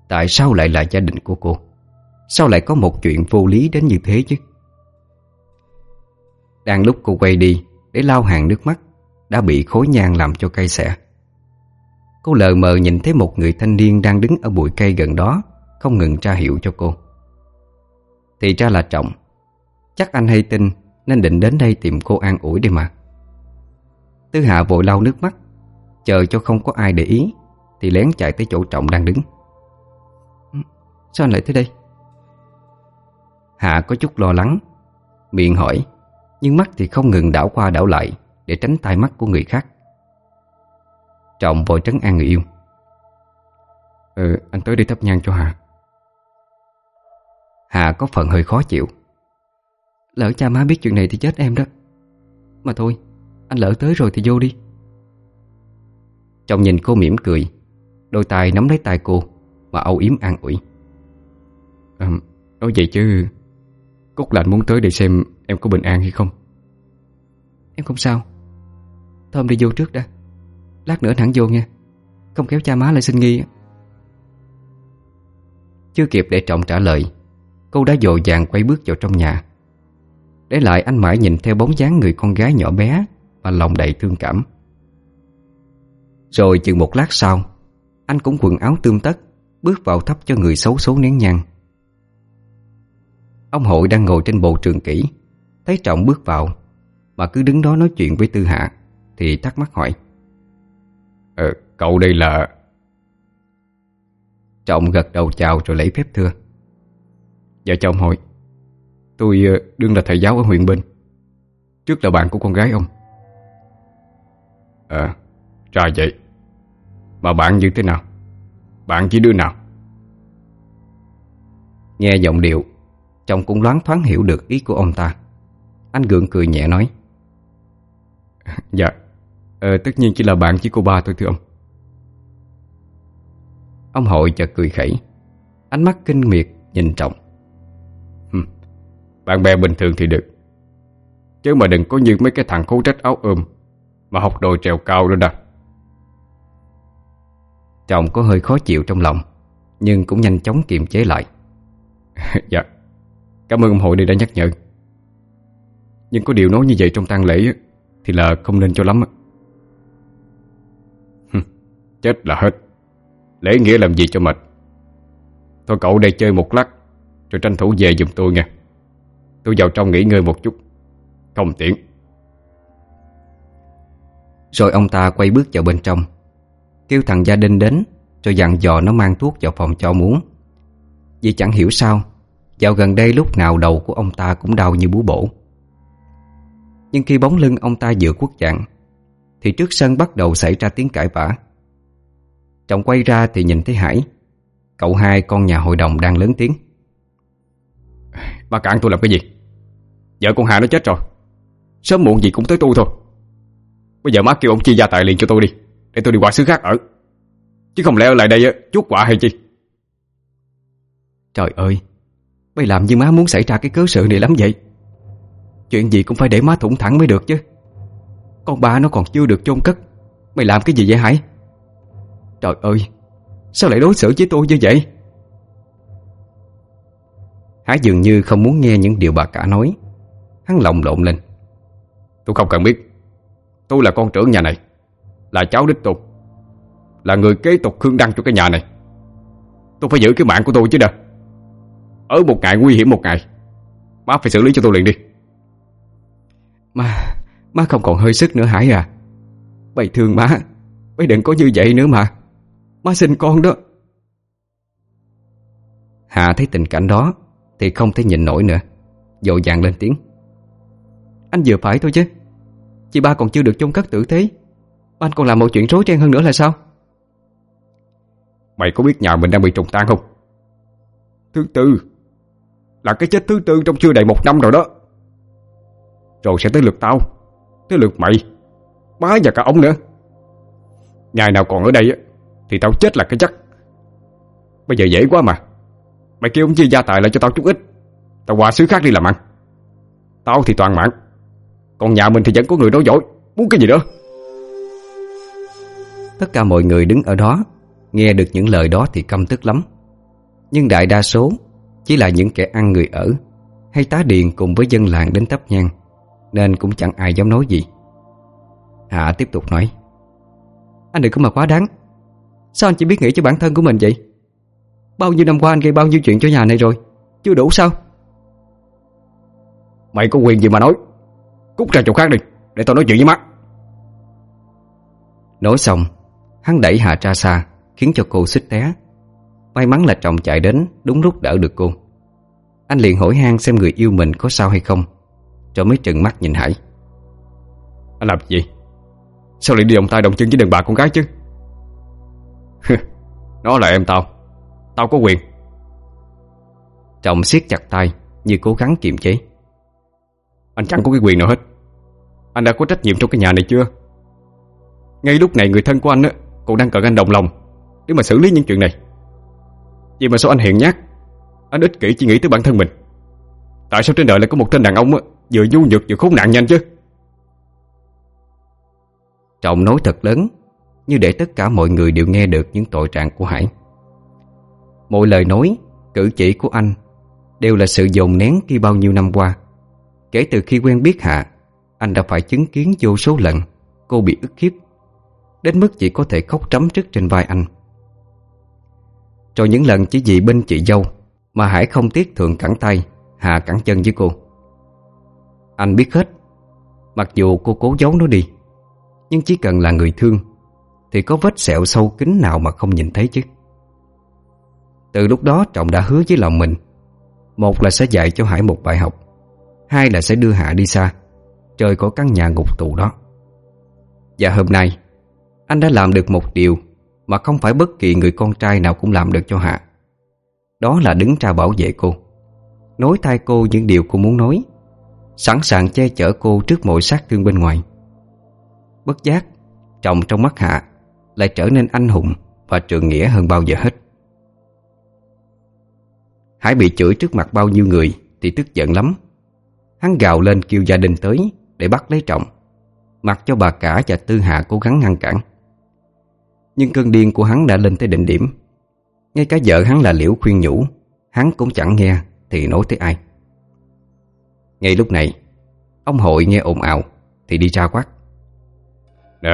Tại sao lại là gia đình của cô? Sao lại có một chuyện vô lý đến như thế chứ? Đang lúc cô quay đi, để lau hàng nước mắt, đã bị khối nhang làm cho cay xẻ. Cô lờ mờ nhìn thấy một người thanh niên đang đứng ở bụi cây gần đó, không ngừng tra hiệu cho cô. Thì ra là Trọng. Chắc anh hay tin Nên định đến đây tìm cô an ủi đi mà. Tư Hạ vội lau nước mắt. Chờ cho không có ai để ý Thì lén chạy tới chỗ Trọng đang đứng. Ừ, Sao anh lại tới đây? Hạ có chút lo lắng Miệng hỏi Nhưng mắt thì không ngừng đảo qua đảo lại Để tránh tai mắt của người khác. Trọng vội trấn an người yêu. Ừ anh tới đây thắp nhang cho Hạ Hà có phần hơi khó chịu. Lỡ cha má biết chuyện này thì chết em đó. Mà thôi Anh lỡ tới rồi thì vô đi. Chồng nhìn cô mỉm cười Đôi tay nắm lấy tay cô Mà âu yếm an ủi. À, Nói vậy chứ Cúc lạnh muốn tới để xem em có bình an hay không. Em không sao. Thơm đi vô trước đã. Lát nữa hẳn vô nha. Không kéo cha má lại xin nghi Chưa kịp để trọng trả lời Cô đã dội vàng quay bước vào trong nhà. Để lại anh mãi nhìn theo bóng dáng người con gái nhỏ bé Mà lòng đầy thương cảm. Rồi chừng một lát sau Anh cũng quần áo tươm tất Bước vào thắp cho người xấu số nén nhang. Ông hội đang ngồi trên bộ trường kỷ Thấy Trọng bước vào Mà cứ đứng đó nói chuyện với Tư Hạ Thì thắc mắc hỏi. Ờ, cậu đây là... Trọng gật đầu chào rồi lấy phép thưa Dạ chào ông hội. Tôi ờ, đương là thầy giáo ở huyện Bình Trước là bạn của con gái ông. À Ra vậy. Mà bạn như thế nào? Bạn chỉ đứa nào? Nghe giọng điệu Chồng cũng loáng thoáng hiểu được ý của ông ta. Anh gượng cười nhẹ nói. Dạ. Ờ, Tất nhiên chỉ là bạn chỉ cô ba thôi thưa ông. Ông hội chợt cười khẩy. Ánh mắt kinh miệt nhìn trọng bạn bè bình thường thì được. Chứ mà đừng có như mấy cái thằng khố trách áo ôm Mà học đồ trèo cao nữa đâu Chồng có hơi khó chịu trong lòng Nhưng cũng nhanh chóng kiềm chế lại. Dạ. Cảm ơn ông hội này đã nhắc nhở. Nhưng có điều nói như vậy trong tang lễ Thì là không nên cho lắm Chết là hết. Lễ nghĩa làm gì cho mệt. Thôi cậu đây chơi một lát Rồi tranh thủ về giùm tôi nha Tôi vào trong nghỉ ngơi một chút. Không tiện Rồi ông ta quay bước vào bên trong. Kêu thằng gia đình đến Rồi dặn dò nó mang thuốc vào phòng cho muốn Vì chẳng hiểu sao Dạo gần đây lúc nào đầu của ông ta cũng đau như bú bổ. Nhưng khi bóng lưng ông ta vừa quất chặn Thì trước sân bắt đầu xảy ra tiếng cãi vã. Trọng quay ra thì nhìn thấy Hải Cậu hai con nhà hội đồng đang lớn tiếng. Ba cản tôi làm cái gì Vợ con Hà nó chết rồi. Sớm muộn gì cũng tới tôi thôi. Bây giờ má kêu ông chia gia tài liền cho tôi đi, Để tôi đi qua xứ khác ở. Chứ không lẽ ở lại đây chút quả hay chi? Trời ơi, Mày làm như má muốn xảy ra cái cớ sự này lắm vậy? Chuyện gì cũng phải để má thủng thẳng mới được chứ. Con ba nó còn chưa được chôn cất, Mày làm cái gì vậy Hải Trời ơi, Sao lại đối xử với tôi như vậy? Hải dường như không muốn nghe những điều bà cả nói. Hắn lồng lộn lên. Tôi không cần biết. Tôi là con trưởng nhà này Là cháu đích tục Là người kế tục khương đăng cho cái nhà này. Tôi phải giữ cái mạng của tôi chứ đâu. Ở một ngày nguy hiểm một ngày Má phải xử lý cho tôi liền đi. Má Má không còn hơi sức nữa Hải à. Bày thương má Bày đừng có như vậy nữa mà. Má sinh con đó. Hạ thấy tình cảnh đó Thì không thể nhìn nổi nữa Dội dàng lên tiếng anh vừa phải thôi chứ. Chị ba còn chưa được chôn cất tử thế Anh còn làm một chuyện rối ren hơn nữa là sao? Mày có biết nhà mình đang bị trùng tan không? Thứ tư, Là cái chết thứ tư trong chưa đầy một năm rồi đó. Rồi sẽ tới lượt tao, Tới lượt mày, Má và cả ông nữa. Ngày nào còn ở đây Thì tao chết là cái chắc. Bây giờ dễ quá mà. Mày kêu ông chia gia tài lại cho tao chút ít. Tao qua xứ khác đi làm ăn. Tao thì toàn mạng. Còn nhà mình thì vẫn có người nói dối. Muốn cái gì nữa? Tất cả mọi người đứng ở đó Nghe được những lời đó thì căm tức lắm. Nhưng đại đa số Chỉ là những kẻ ăn người ở Hay tá điền cùng với dân làng đến thắp nhang Nên cũng chẳng ai dám nói gì. Hạ tiếp tục nói Anh đừng có mà quá đáng. Sao anh chỉ biết nghĩ cho bản thân của mình vậy? Bao nhiêu năm qua anh gây bao nhiêu chuyện cho nhà này rồi Chưa đủ sao? Mày có quyền gì mà nói Cút ra chỗ khác đi Để tao nói chuyện với mắt Nói xong Hắn đẩy Hạ ra xa Khiến cho cô xích té. May mắn là chồng chạy đến Đúng lúc đỡ được cô. Anh liền hỏi han xem người yêu mình có sao hay không Rồi mới trừng mắt nhìn Hải. Anh làm gì? Sao lại đi động tay động chân với đàn bà con gái chứ? Nó là em tao. Tao có quyền. Chồng siết chặt tay Như cố gắng kiềm chế anh chẳng có cái quyền nào hết. Anh đã có trách nhiệm trong cái nhà này chưa? Ngay lúc này người thân của anh á Còn đang cần anh đồng lòng Để mà xử lý những chuyện này. Vậy mà sao anh hiện nhát? Anh ích kỷ chỉ nghĩ tới bản thân mình. Tại sao trên đời lại có một tên đàn ông á, Vừa nhu nhược vừa khốn nạn nhanh chứ? Trọng nói thật lớn Như để tất cả mọi người đều nghe được những tội trạng của Hải. Mỗi lời nói, cử chỉ của anh Đều là sự dồn nén khi bao nhiêu năm qua. Kể từ khi quen biết Hạ, Anh đã phải chứng kiến vô số lần Cô bị ức hiếp, Đến mức chỉ có thể khóc trắm trước trên vai anh. Rồi những lần chỉ vì bên chị dâu Mà Hải không tiếc thường cẳng tay, Hạ cẳng chân với cô. Anh biết hết, Mặc dù cô cố giấu nó đi, Nhưng chỉ cần là người thương Thì có vết sẹo sâu kín nào mà không nhìn thấy chứ. Từ lúc đó Trọng đã hứa với lòng mình, Một là sẽ dạy cho Hải một bài học Hai là sẽ đưa Hạ đi xa. Trời có căn nhà ngục tù đó. Và hôm nay, Anh đã làm được một điều Mà không phải bất kỳ người con trai nào cũng làm được cho Hạ. Đó là đứng ra bảo vệ cô Nói thay cô những điều cô muốn nói, Sẵn sàng che chở cô trước mọi sát thương bên ngoài. Bất giác, Trọng trong mắt Hạ Lại trở nên anh hùng Và trường nghĩa hơn bao giờ hết. Hải bị chửi trước mặt bao nhiêu người Thì tức giận lắm. Hắn gào lên kêu gia đình tới Để bắt lấy Trọng Mặc cho bà cả và Tư Hạ cố gắng ngăn cản. Nhưng cơn điên của hắn đã lên tới đỉnh điểm. Ngay cả vợ hắn là Liễu khuyên nhủ Hắn cũng chẳng nghe Thì nói tới ai. Ngay lúc này Ông hội nghe ồn ào Thì đi ra quát. Nè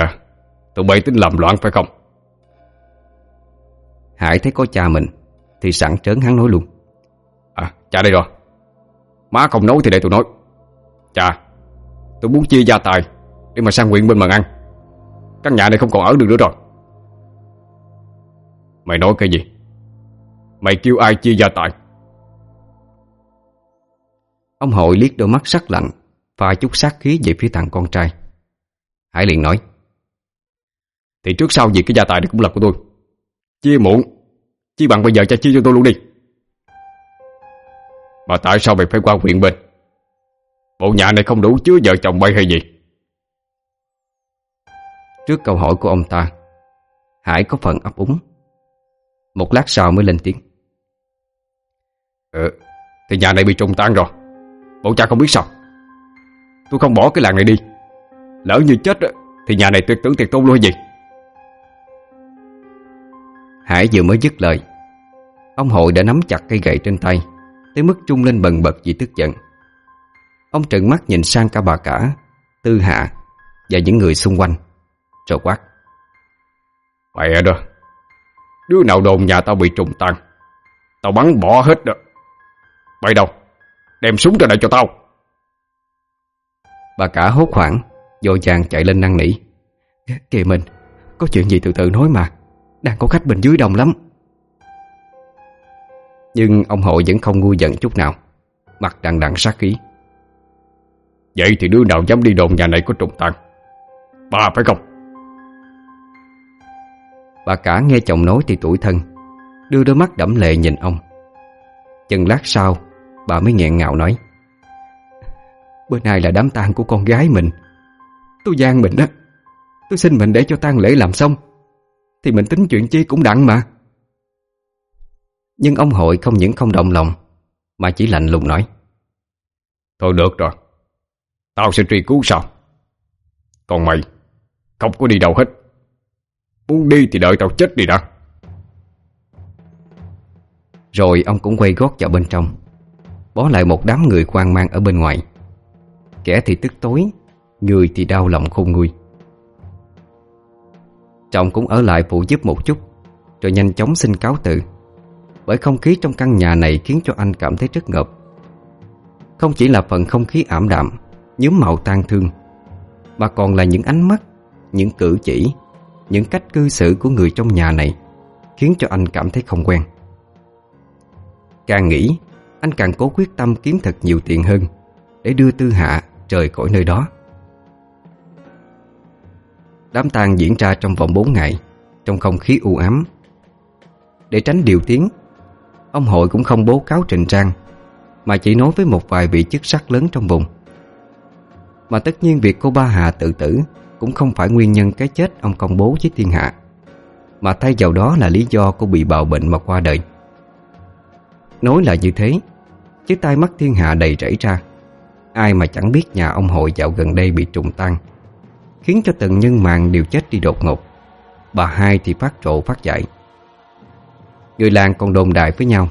Tụi bay tính làm loạn phải không? Hải thấy có cha mình Thì sẵn trớn hắn nói luôn. À cha đây rồi Má không nói thì để tôi nói. Cha Tôi muốn chia gia tài Để mà sang huyện bên mà ăn Căn nhà này không còn ở được nữa rồi. Mày nói cái gì? Mày kêu ai chia gia tài? Ông hội liếc đôi mắt sắc lạnh Pha chút sát khí về phía thằng con trai. Hải liền nói Thì trước sau gì cái gia tài này cũng là của tôi. Chia muộn Chia bằng bây giờ cho chia cho tôi luôn đi Mà tại sao mày phải qua huyện bên? Bộ nhà này không đủ chứa vợ chồng bay hay gì? Trước câu hỏi của ông ta Hải có phần ấp úng. Một lát sau mới lên tiếng. Ừ Thì nhà này bị trùng tan rồi. Bộ cha không biết sao. Tôi không bỏ cái làng này đi. Lỡ như chết Thì nhà này tuyệt tử tuyệt tôn luôn gì? Hải vừa mới dứt lời Ông hội đã nắm chặt cây gậy trên tay Tới mức trung lên bần bật vì tức giận. Ông trợn mắt nhìn sang cả bà cả Tư hạ Và những người xung quanh Rồi quát. Mẹ đó Đứa nào đồn nhà tao bị trùng tan Tao bắn bỏ hết đó. Bay đâu Đem súng ra đây cho tao. Bà cả hốt hoảng Vội vàng chạy lên năn nỉ. Kìa mình Có chuyện gì từ từ nói mà Đang có khách bên dưới đông lắm nhưng ông hội vẫn không ngu giận chút nào. Mặt đằng đằng sát khí. Vậy thì đứa nào dám đi đồn nhà này có trùng tàn? Bà phải không? Bà cả nghe chồng nói thì tuổi thân, Đưa đôi mắt đẫm lệ nhìn ông. Chừng lát sau, Bà mới nghẹn ngào nói, Bữa nay là đám tang của con gái mình. Tôi gian mình đó. Tôi xin mình để cho tang lễ làm xong. Thì mình tính chuyện chi cũng đặng mà. Nhưng ông hội không những không động lòng Mà chỉ lạnh lùng nói. Thôi được rồi Tao sẽ truy cứu sau. Còn mày Không có đi đâu hết. Muốn đi thì đợi tao chết đi đã. Rồi ông cũng quay gót vào bên trong Bó lại một đám người quan mang ở bên ngoài. Kẻ thì tức tối Người thì đau lòng khôn nguôi. Trọng cũng ở lại phụ giúp một chút Rồi nhanh chóng xin cáo từ bởi không khí trong căn nhà này Khiến cho anh cảm thấy rất ngợp. Không chỉ là phần không khí ảm đạm Nhúm màu tan thương, Mà còn là những ánh mắt, Những cử chỉ, Những cách cư xử của người trong nhà này Khiến cho anh cảm thấy không quen. Càng nghĩ, Anh càng cố quyết tâm kiếm thật nhiều tiền hơn Để đưa Tư Hạ rời khỏi nơi đó. Đám tang diễn ra trong vòng 4 ngày, Trong không khí u ám. Để tránh điều tiếng Ông hội cũng không bố cáo trình trang, Mà chỉ nói với một vài vị chức sắc lớn trong vùng. Mà tất nhiên việc cô Ba Hà tự tử Cũng không phải nguyên nhân cái chết ông công bố với thiên hạ, Mà thay vào đó là lý do cô bị bào bệnh mà qua đời. Nói là như thế, Chứ tai mắt thiên hạ đầy rẫy ra, Ai mà chẳng biết nhà ông hội dạo gần đây bị trùng tăng Khiến cho từng nhân mạng đều chết đi đột ngột. Bà hai thì phát trộ phát dại. Người làng còn đồn đại với nhau.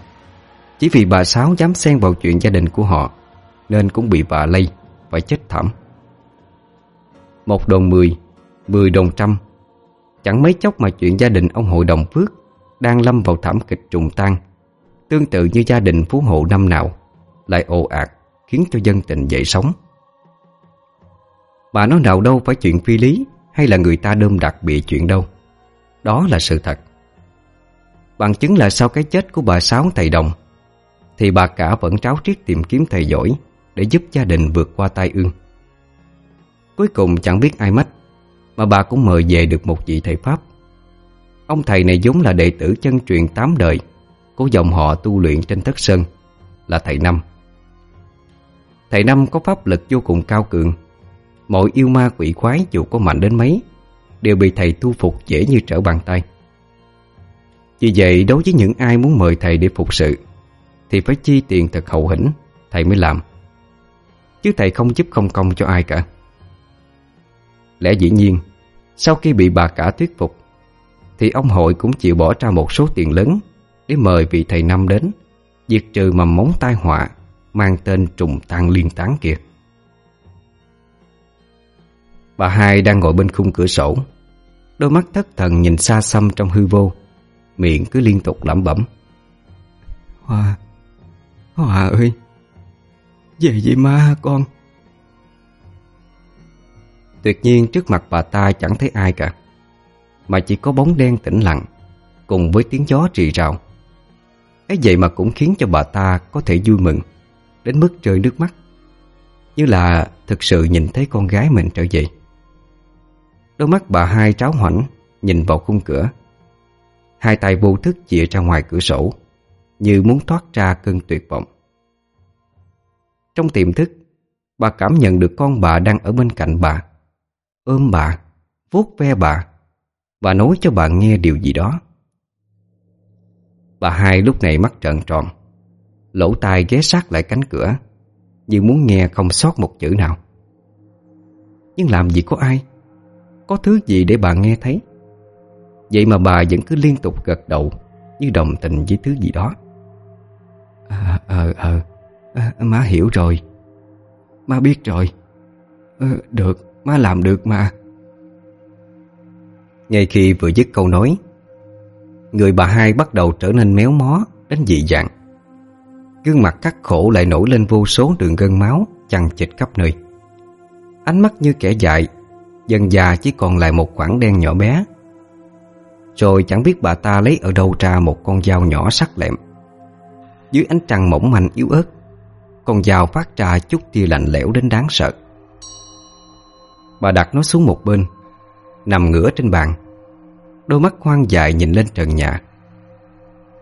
Chỉ vì bà Sáu dám xen vào chuyện gia đình của họ, Nên cũng bị bà lây Phải chết thảm. Một đồn mười Mười đồn trăm, Chẳng mấy chốc mà chuyện gia đình ông hội đồng Phước Đang lâm vào thảm kịch trùng tan. Tương tự như gia đình phú hộ năm nào Lại ồ ạt Khiến cho dân tình dậy sống Bà nói nào đâu phải chuyện phi lý Hay là người ta đơm đặt bị chuyện đâu. Đó là sự thật. Bằng chứng là sau cái chết của bà Sáu thầy đồng, Thì bà cả vẫn tráo triết tìm kiếm thầy giỏi Để giúp gia đình vượt qua tai ương. Cuối cùng chẳng biết ai mất, Mà bà cũng mời về được một vị thầy Pháp. Ông thầy này vốn là đệ tử chân truyền tám đời Của dòng họ tu luyện trên Thất Sơn, Là thầy Năm. Thầy Năm có pháp lực vô cùng cao cường, Mọi yêu ma quỷ quái dù có mạnh đến mấy Đều bị thầy thu phục dễ như trở bàn tay. Vì vậy, đối với những ai muốn mời thầy để phục sự, Thì phải chi tiền thật hậu hĩnh, Thầy mới làm. Chứ thầy không giúp không công cho ai cả. Lẽ dĩ nhiên, Sau khi bị bà cả thuyết phục, Thì ông hội cũng chịu bỏ ra một số tiền lớn Để mời vị thầy năm đến, Diệt trừ mầm móng tai họa Mang tên trùng tăng liên tán kia. Bà hai đang ngồi bên khung cửa sổ, Đôi mắt thất thần nhìn xa xăm trong hư vô. Miệng cứ liên tục lẩm bẩm. Hòa Hòa ơi Về gì ma con. Tuyệt nhiên trước mặt bà ta chẳng thấy ai cả Mà chỉ có bóng đen tĩnh lặng Cùng với tiếng gió rì rào. Ấy vậy mà cũng khiến cho bà ta có thể vui mừng Đến mức rơi nước mắt Như là thực sự nhìn thấy con gái mình trở về. Đôi mắt bà hai tráo hoảnh Nhìn vào khung cửa Hai tay vô thức chìa ra ngoài cửa sổ, Như muốn thoát ra cơn tuyệt vọng. Trong tiềm thức, Bà cảm nhận được con bà đang ở bên cạnh bà. Ôm bà, vuốt ve bà. Và nói cho bà nghe điều gì đó. Bà hai lúc này mắt trợn tròn, Lỗ tai ghé sát lại cánh cửa, Như muốn nghe không sót một chữ nào. Nhưng làm gì có ai? Có thứ gì để bà nghe thấy? Vậy mà bà vẫn cứ liên tục gật đầu Như đồng tình với thứ gì đó. Ờ, ờ, ờ à, Má hiểu rồi. Má biết rồi. À, Được, má làm được mà. Ngay khi vừa dứt câu nói Người bà hai bắt đầu trở nên méo mó Đến dị dạng. Gương mặt cắt khổ lại nổi lên vô số đường gân máu Chằng chịt khắp nơi. Ánh mắt như kẻ dại Dần già chỉ còn lại một khoảng đen nhỏ bé rồi chẳng biết bà ta lấy ở đâu ra Một con dao nhỏ sắc lẹm. Dưới ánh trăng mỏng manh yếu ớt, Con dao phát ra chút tia lạnh lẽo đến đáng sợ. Bà đặt nó xuống một bên, Nằm ngửa trên bàn, Đôi mắt hoang dài nhìn lên trần nhà.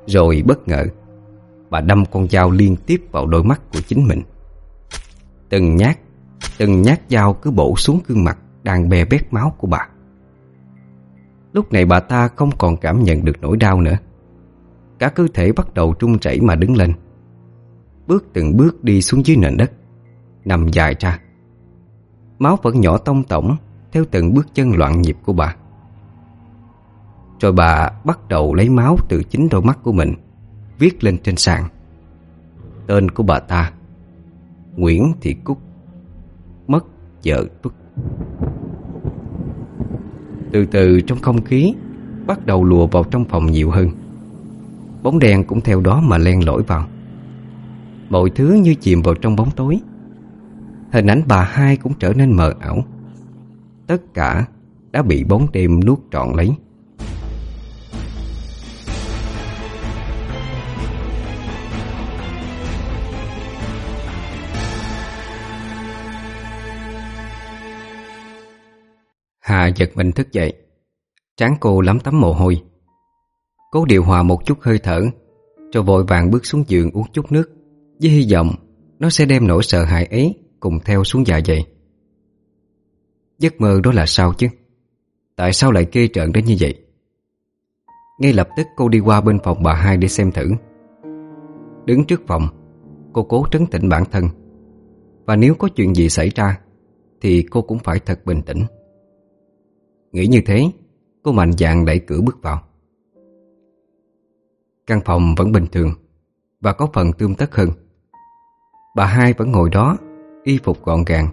Rồi bất ngờ, Bà đâm con dao liên tiếp vào đôi mắt của chính mình. Từng nhát Từng nhát dao cứ bổ xuống gương mặt Đang bè bét máu của bà. Lúc này bà ta không còn cảm nhận được nỗi đau nữa. Cả cơ thể bắt đầu trung chảy mà đứng lên. Bước từng bước đi xuống dưới nền đất, Nằm dài ra. Máu vẫn nhỏ tông tổng Theo từng bước chân loạn nhịp của bà. Rồi bà bắt đầu lấy máu từ chính đôi mắt của mình, Viết lên trên sàn. Tên của bà ta, Nguyễn Thị Cúc, Mất vợ tuất. Từ từ trong không khí Bắt đầu lùa vào trong phòng nhiều hơn. Bóng đèn cũng theo đó mà len lỏi vào. Mọi thứ như chìm vào trong bóng tối. Hình ảnh bà hai cũng trở nên mờ ảo. Tất cả đã bị bóng đêm nuốt trọn lấy. Hà giật mình thức dậy. Trán cô lắm tấm mồ hôi. Cố điều hòa một chút hơi thở, Rồi vội vàng bước xuống giường uống chút nước, Với hy vọng Nó sẽ đem nỗi sợ hãi ấy Cùng theo xuống dạ dày. Giấc mơ đó là sao chứ? Tại sao lại kê trợn đến như vậy? Ngay lập tức cô đi qua bên phòng bà hai để xem thử. Đứng trước phòng, Cô cố trấn tĩnh bản thân. Và nếu có chuyện gì xảy ra, Thì cô cũng phải thật bình tĩnh. Nghĩ như thế, Cô mạnh dạn đẩy cửa bước vào. Căn phòng vẫn bình thường Và có phần tươm tất hơn. Bà hai vẫn ngồi đó, Y phục gọn gàng.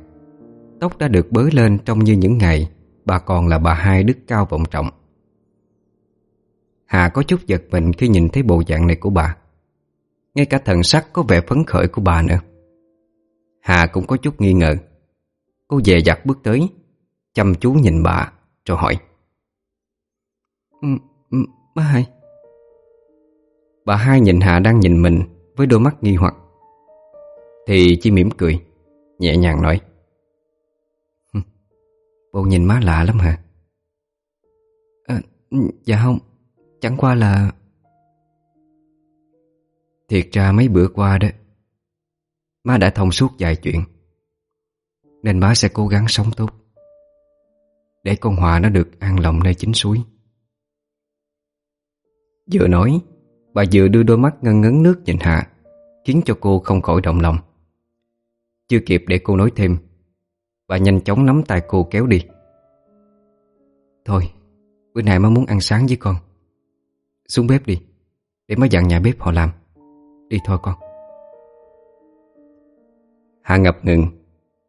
Tóc đã được bới lên trông như những ngày Bà còn là bà hai đức cao vọng trọng. Hà có chút giật mình khi nhìn thấy bộ dạng này của bà. Ngay cả thần sắc có vẻ phấn khởi của bà nữa. Hà cũng có chút nghi ngờ. Cô dè dặt bước tới, Chăm chú nhìn bà. Rồi hỏi. Bà hai. Bà hai nhìn Hà đang nhìn mình Với đôi mắt nghi hoặc. Thì chỉ mỉm cười Nhẹ nhàng nói. Bộ nhìn má lạ lắm hả? À, Dạ không Chẳng qua là Thiệt ra mấy bữa qua đó Má đã thông suốt vài chuyện Nên má sẽ cố gắng sống tốt để con Hòa nó được an lòng nơi chính suối. Vừa nói, Bà vừa đưa đôi mắt ngân ngấn nước nhìn Hạ, Khiến cho cô không khỏi động lòng. Chưa kịp để cô nói thêm, Bà nhanh chóng nắm tay cô kéo đi. Thôi, Bữa nay má muốn ăn sáng với con. Xuống bếp đi, Để má dặn nhà bếp họ làm. Đi thôi con. Hạ ngập ngừng,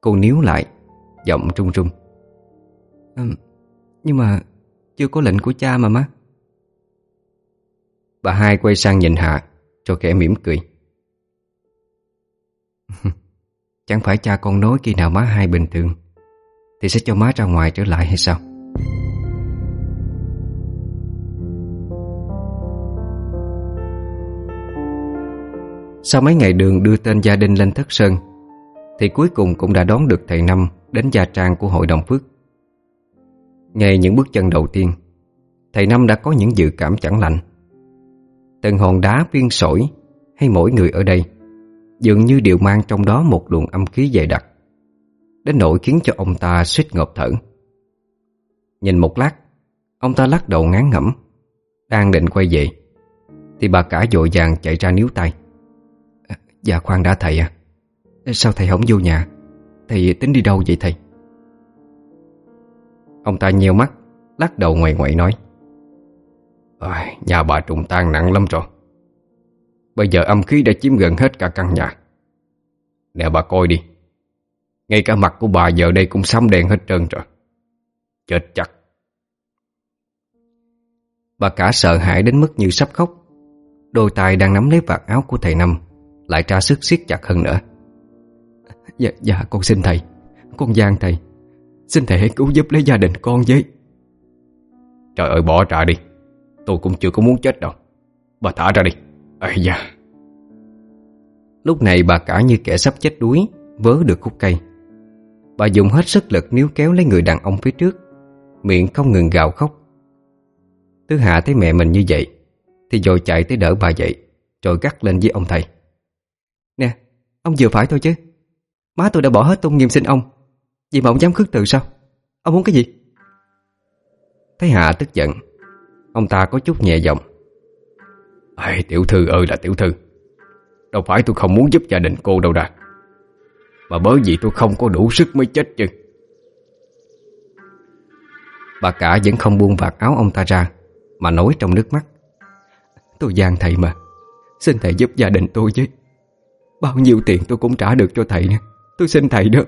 Cô níu lại, Giọng trung trung à, Nhưng mà Chưa có lệnh của cha mà má. Bà hai quay sang nhìn Hạ Cho kẻ mỉm cười. Chẳng phải cha con nói khi nào má hai bình thường Thì sẽ cho má ra ngoài trở lại hay sao? Sau mấy ngày đường đưa tên gia đình lên thất sơn Thì cuối cùng cũng đã đón được thầy Năm Đến gia trang của hội đồng phước ngay những bước chân đầu tiên, Thầy Năm đã có những dự cảm chẳng lành. Từng hòn đá viên sỏi Hay mỗi người ở đây Dường như đều mang trong đó một luồng âm khí dày đặc, Đến nỗi khiến cho ông ta suýt ngộp thở. Nhìn một lát, Ông ta lắc đầu ngán ngẩm, Đang định quay về, Thì bà cả dội vàng chạy ra níu tay. Ờ, dạ khoan đã thầy à Sao thầy không vô nhà? Thầy tính đi đâu vậy thầy? Ông ta nheo mắt Lắc đầu ngoài ngoại nói. À, Nhà bà trùng tan nặng lắm rồi. Bây giờ âm khí đã chiếm gần hết cả căn nhà. Nè bà coi đi. Ngay cả mặt của bà giờ đây cũng xăm đen hết trơn rồi. Chết chắc. Bà cả sợ hãi đến mức như sắp khóc. Đôi tay đang nắm lấy vạt áo của thầy Năm Lại tra sức siết chặt hơn nữa. Dạ, dạ con xin thầy. Con gian thầy. Xin thầy hãy cứu giúp lấy gia đình con với. Trời ơi bỏ trả đi. Tôi cũng chưa có muốn chết đâu. Bà thả ra đi. Ây da. Lúc này bà cả như kẻ sắp chết đuối Vớ được khúc cây. Bà dùng hết sức lực níu kéo lấy người đàn ông phía trước. Miệng không ngừng gào khóc. Tứ Hạ thấy mẹ mình như vậy Thì rồi chạy tới đỡ bà dậy Rồi gắt lên với ông thầy. Nè, ông vừa phải thôi chứ. Má tôi đã bỏ hết tôn nghiêm sinh ông vì mà ông dám khước từ sao? Ông muốn cái gì? Thấy Hạ tức giận Ông ta có chút nhẹ giọng. Ê, Tiểu thư ơi là tiểu thư Đâu phải tôi không muốn giúp gia đình cô đâu ra Mà bởi vì tôi không có đủ sức mới chết chứ. Bà cả vẫn không buông vạt áo ông ta ra Mà nói trong nước mắt. Tôi gian thầy mà Xin thầy giúp gia đình tôi chứ. Bao nhiêu tiền tôi cũng trả được cho thầy nè Tôi xin thầy đó.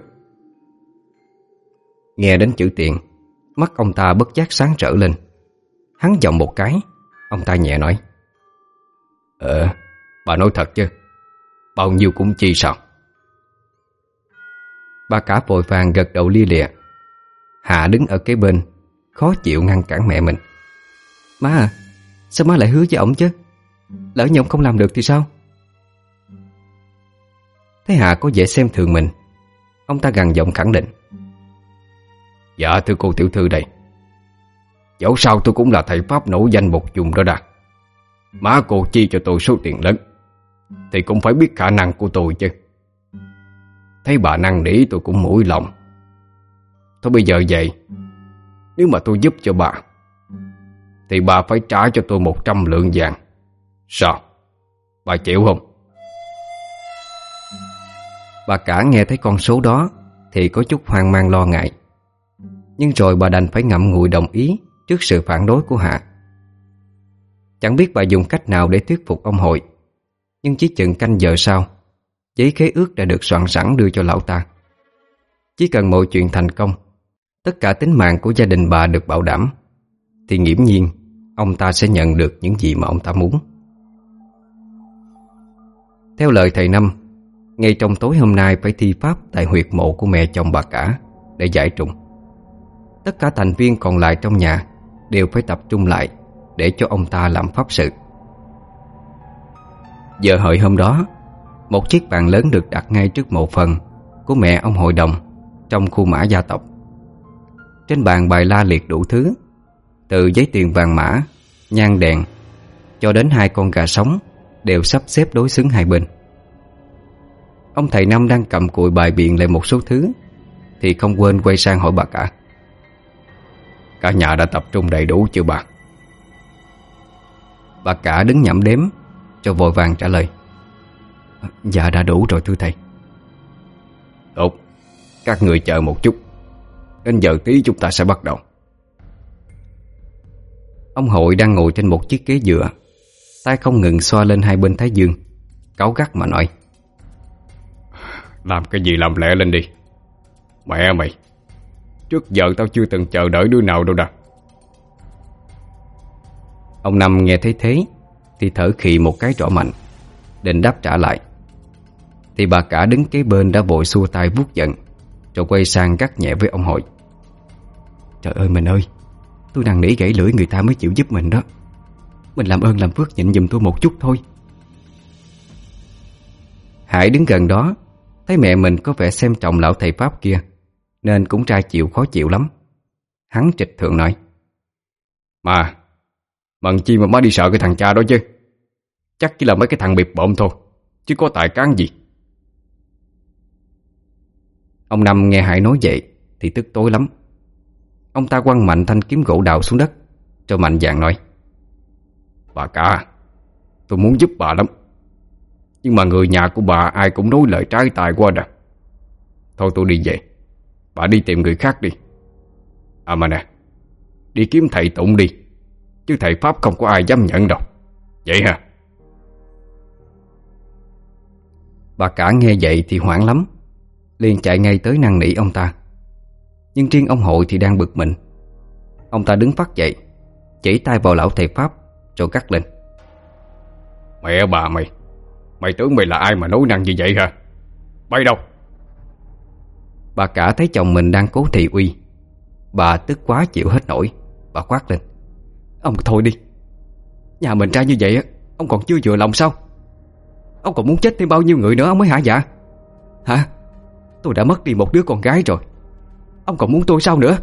Nghe đến chữ tiền Mắt ông ta bất giác sáng trở lên. Hắn giọng một cái Ông ta nhẹ nói Ờ, bà nói thật chứ Bao nhiêu cũng chi sao? Ba cả vội vàng gật đầu lia lịa. Hạ đứng ở kế bên Khó chịu ngăn cản mẹ mình. Má à Sao má lại hứa với ổng chứ? Lỡ như ông không làm được thì sao? Thấy Hạ có vẻ xem thường mình Ông ta gằn giọng khẳng định Dạ thưa cô tiểu thư đây. Dẫu sao tôi cũng là thầy Pháp nổi danh một vùng đó đã. Má cô chi cho tôi số tiền lớn, Thì cũng phải biết khả năng của tôi chứ. Thấy bà năng nỉ, tôi cũng mũi lòng. Thôi bây giờ vậy Nếu mà tôi giúp cho bà, Thì bà phải trả cho tôi 100 lượng vàng. Sao? Bà chịu không? Bà cả nghe thấy con số đó, Thì có chút hoang mang lo ngại. Nhưng rồi bà đành phải ngậm ngùi đồng ý Trước sự phản đối của Hạ. Chẳng biết bà dùng cách nào để thuyết phục ông hội. Nhưng chỉ chừng canh giờ sau, Giấy khế ước đã được soạn sẵn đưa cho lão ta. Chỉ cần mọi chuyện thành công, Tất cả tính mạng của gia đình bà được bảo đảm, Thì nghiễm nhiên Ông ta sẽ nhận được những gì mà ông ta muốn. Theo lời thầy Năm, ngay trong tối hôm nay phải thi pháp Tại huyệt mộ của mẹ chồng bà cả Để giải trùng. Tất cả thành viên còn lại trong nhà Đều phải tập trung lại Để cho ông ta làm pháp sự. Giờ hợi hôm đó, Một chiếc bàn lớn được đặt ngay trước mộ phần Của mẹ ông hội đồng Trong khu mã gia tộc. Trên bàn bài la liệt đủ thứ, Từ giấy tiền vàng mã, Nhang đèn, Cho đến hai con gà sống Đều sắp xếp đối xứng hai bên. Ông thầy Năm đang cầm cụi bài biện lại một số thứ Thì không quên quay sang hỏi bà cả. Cả nhà đã tập trung đầy đủ, chưa bà? Bà cả đứng nhẩm đếm, Cho vội vàng trả lời. Dạ đã đủ rồi, thưa thầy. Tốt. Các người chờ một chút. Đến giờ tí chúng ta sẽ bắt đầu. Ông hội đang ngồi trên một chiếc ghế dựa. Tay không ngừng xoa lên hai bên thái dương. Cáu gắt mà nói. Làm cái gì làm lẹ lên đi. Mẹ mày. Trước giờ tao chưa từng chờ đợi đứa nào đâu đã Ông Năm nghe thấy thế, Thì thở khì một cái rõ mạnh, Định đáp trả lại. Thì bà cả đứng kế bên đã vội xua tay vuốt giận, Rồi quay sang gắt nhẹ với ông hội. Trời ơi mình ơi, Tôi đang nỉ gãy lưỡi người ta mới chịu giúp mình đó. Mình làm ơn làm phước nhịn giùm tôi một chút thôi. Hải đứng gần đó, Thấy mẹ mình có vẻ xem trọng lão thầy Pháp kia. Nên cũng trai chịu khó chịu lắm. Hắn trịch thượng nói Mà Mần chi mà má đi sợ cái thằng cha đó chứ? Chắc chỉ là mấy cái thằng biệt bộm thôi, Chứ có tài cán gì? Ông Năm nghe Hải nói vậy Thì tức tối lắm. Ông ta quăng mạnh thanh kiếm gỗ đào xuống đất Rồi mạnh dạng nói, Bà cả, Tôi muốn giúp bà lắm. Nhưng mà người nhà của bà ai cũng nói lời trái tài qua rồi Thôi tôi đi về. Bà đi tìm người khác đi. À mà nè, Đi kiếm thầy tụng đi, Chứ thầy Pháp không có ai dám nhận đâu. Vậy hả? Bà cả nghe vậy thì hoảng lắm, liền chạy ngay tới năn nỉ ông ta. Nhưng riêng ông hội thì đang bực mình. Ông ta đứng phát dậy, Chỉ tay vào lão thầy Pháp, Rồi cắt lên. Mẹ bà mày Mày tưởng mày là ai mà nói năng như vậy hả? Bay đâu? Bà cả thấy chồng mình đang cố thị uy. Bà tức quá chịu hết nổi. Bà quát lên. Ông thôi đi. Nhà mình ra như vậy á, Ông còn chưa vừa lòng sao? Ông còn muốn chết thêm bao nhiêu người nữa ông mới hả dạ? Hả? Tôi đã mất đi một đứa con gái rồi. Ông còn muốn tôi sao nữa?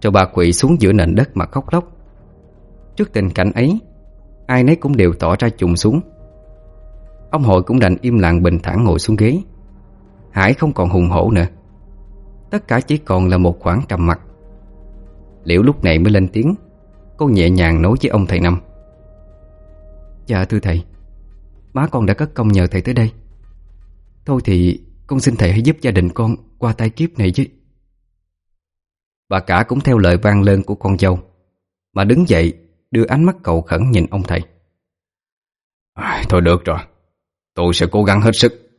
Cho bà quỵ xuống giữa nền đất mà khóc lóc. Trước tình cảnh ấy, Ai nấy cũng đều tỏ ra trùng xuống. Ông hội cũng đành im lặng bình thản ngồi xuống ghế. Hải không còn hùng hổ nữa. Tất cả chỉ còn là một khoảng trầm mặt Liễu lúc này mới lên tiếng. Cô nhẹ nhàng nói với ông thầy Năm. Dạ thưa thầy. Má con đã cất công nhờ thầy tới đây. Thôi thì con xin thầy hãy giúp gia đình con qua tay kiếp này chứ. Bà cả cũng theo lời vang lên của con dâu Mà đứng dậy đưa ánh mắt cầu khẩn nhìn ông thầy. À, Thôi được rồi. Tôi sẽ cố gắng hết sức.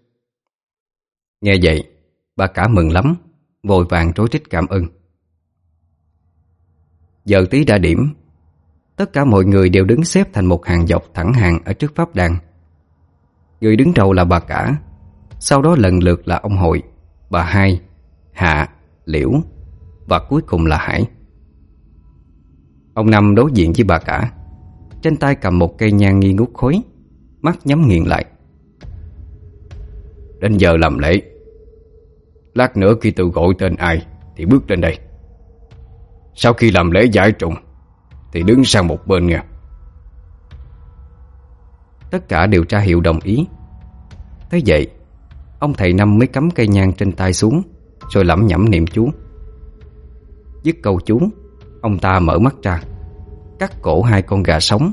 Nghe vậy Bà cả mừng lắm, Vội vàng trối trích cảm ơn. Giờ tí đã điểm, Tất cả mọi người đều đứng xếp thành một hàng dọc thẳng hàng ở trước pháp đàn. Người đứng đầu là bà cả, Sau đó lần lượt là ông hội, Bà hai, Hạ, Liễu Và cuối cùng là Hải. Ông Năm đối diện với bà cả, Trên tay cầm một cây nhang nghi ngút khối, Mắt nhắm nghiền lại. Đến giờ làm lễ. Lát nữa khi tôi gọi tên ai Thì bước lên đây. Sau khi làm lễ giải trùng Thì đứng sang một bên nha Tất cả đều tra hiệu đồng ý. Thế vậy, Ông thầy Năm mới cắm cây nhang trên tay xuống, Rồi lẩm nhẩm niệm chú. Dứt câu chú, Ông ta mở mắt ra, Cắt cổ hai con gà sống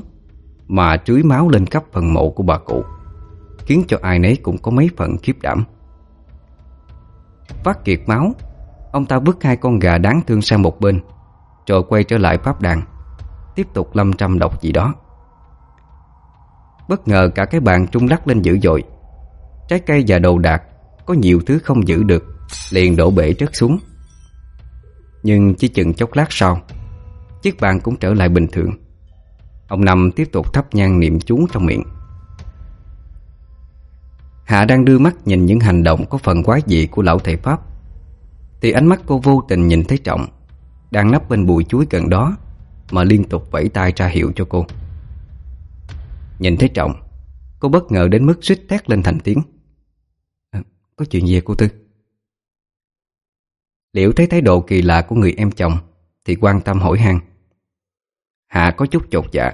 Mà trưới máu lên khắp phần mộ của bà cụ. Khiến cho ai nấy cũng có mấy phần khiếp đảm. Phát kiệt máu, Ông ta vứt hai con gà đáng thương sang một bên, Rồi quay trở lại pháp đàn, Tiếp tục lâm trăm độc gì đó. Bất ngờ cả cái bàn trung lắc lên dữ dội, Trái cây và đồ đạc Có nhiều thứ không giữ được, Liền đổ bể rớt xuống. Nhưng chỉ chừng chốc lát sau, Chiếc bàn cũng trở lại bình thường. Ông Năm tiếp tục thắp nhang niệm chú trong miệng. Hạ đang đưa mắt nhìn những hành động có phần quái dị của lão thầy Pháp. Thì ánh mắt cô vô tình nhìn thấy Trọng Đang nấp bên bụi chuối gần đó Mà liên tục vẫy tay ra hiệu cho cô. Nhìn thấy Trọng Cô bất ngờ đến mức suýt thét lên thành tiếng. À, Có chuyện gì cô Tư? Liễu thấy thái độ kỳ lạ của người em chồng Thì quan tâm hỏi han. Hạ có chút chột dạ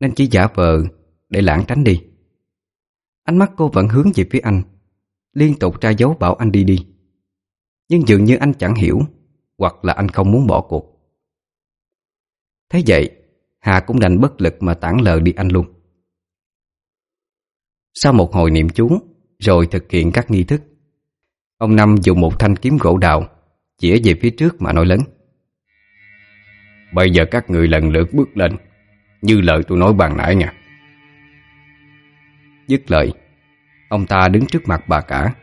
Nên chỉ giả vờ để lãng tránh đi. Ánh mắt cô vẫn hướng về phía anh, Liên tục tra dấu bảo anh đi đi. Nhưng dường như anh chẳng hiểu, Hoặc là anh không muốn bỏ cuộc. Thế vậy, Hà cũng đành bất lực mà tản lờ đi anh luôn. Sau một hồi niệm chú, Rồi thực hiện các nghi thức. Ông Năm dùng một thanh kiếm gỗ đào Chỉa về phía trước mà nói lớn. Bây giờ các người lần lượt bước lên, Như lời tôi nói bàn nãy nha. Dứt lời. Ông ta đứng trước mặt bà cả,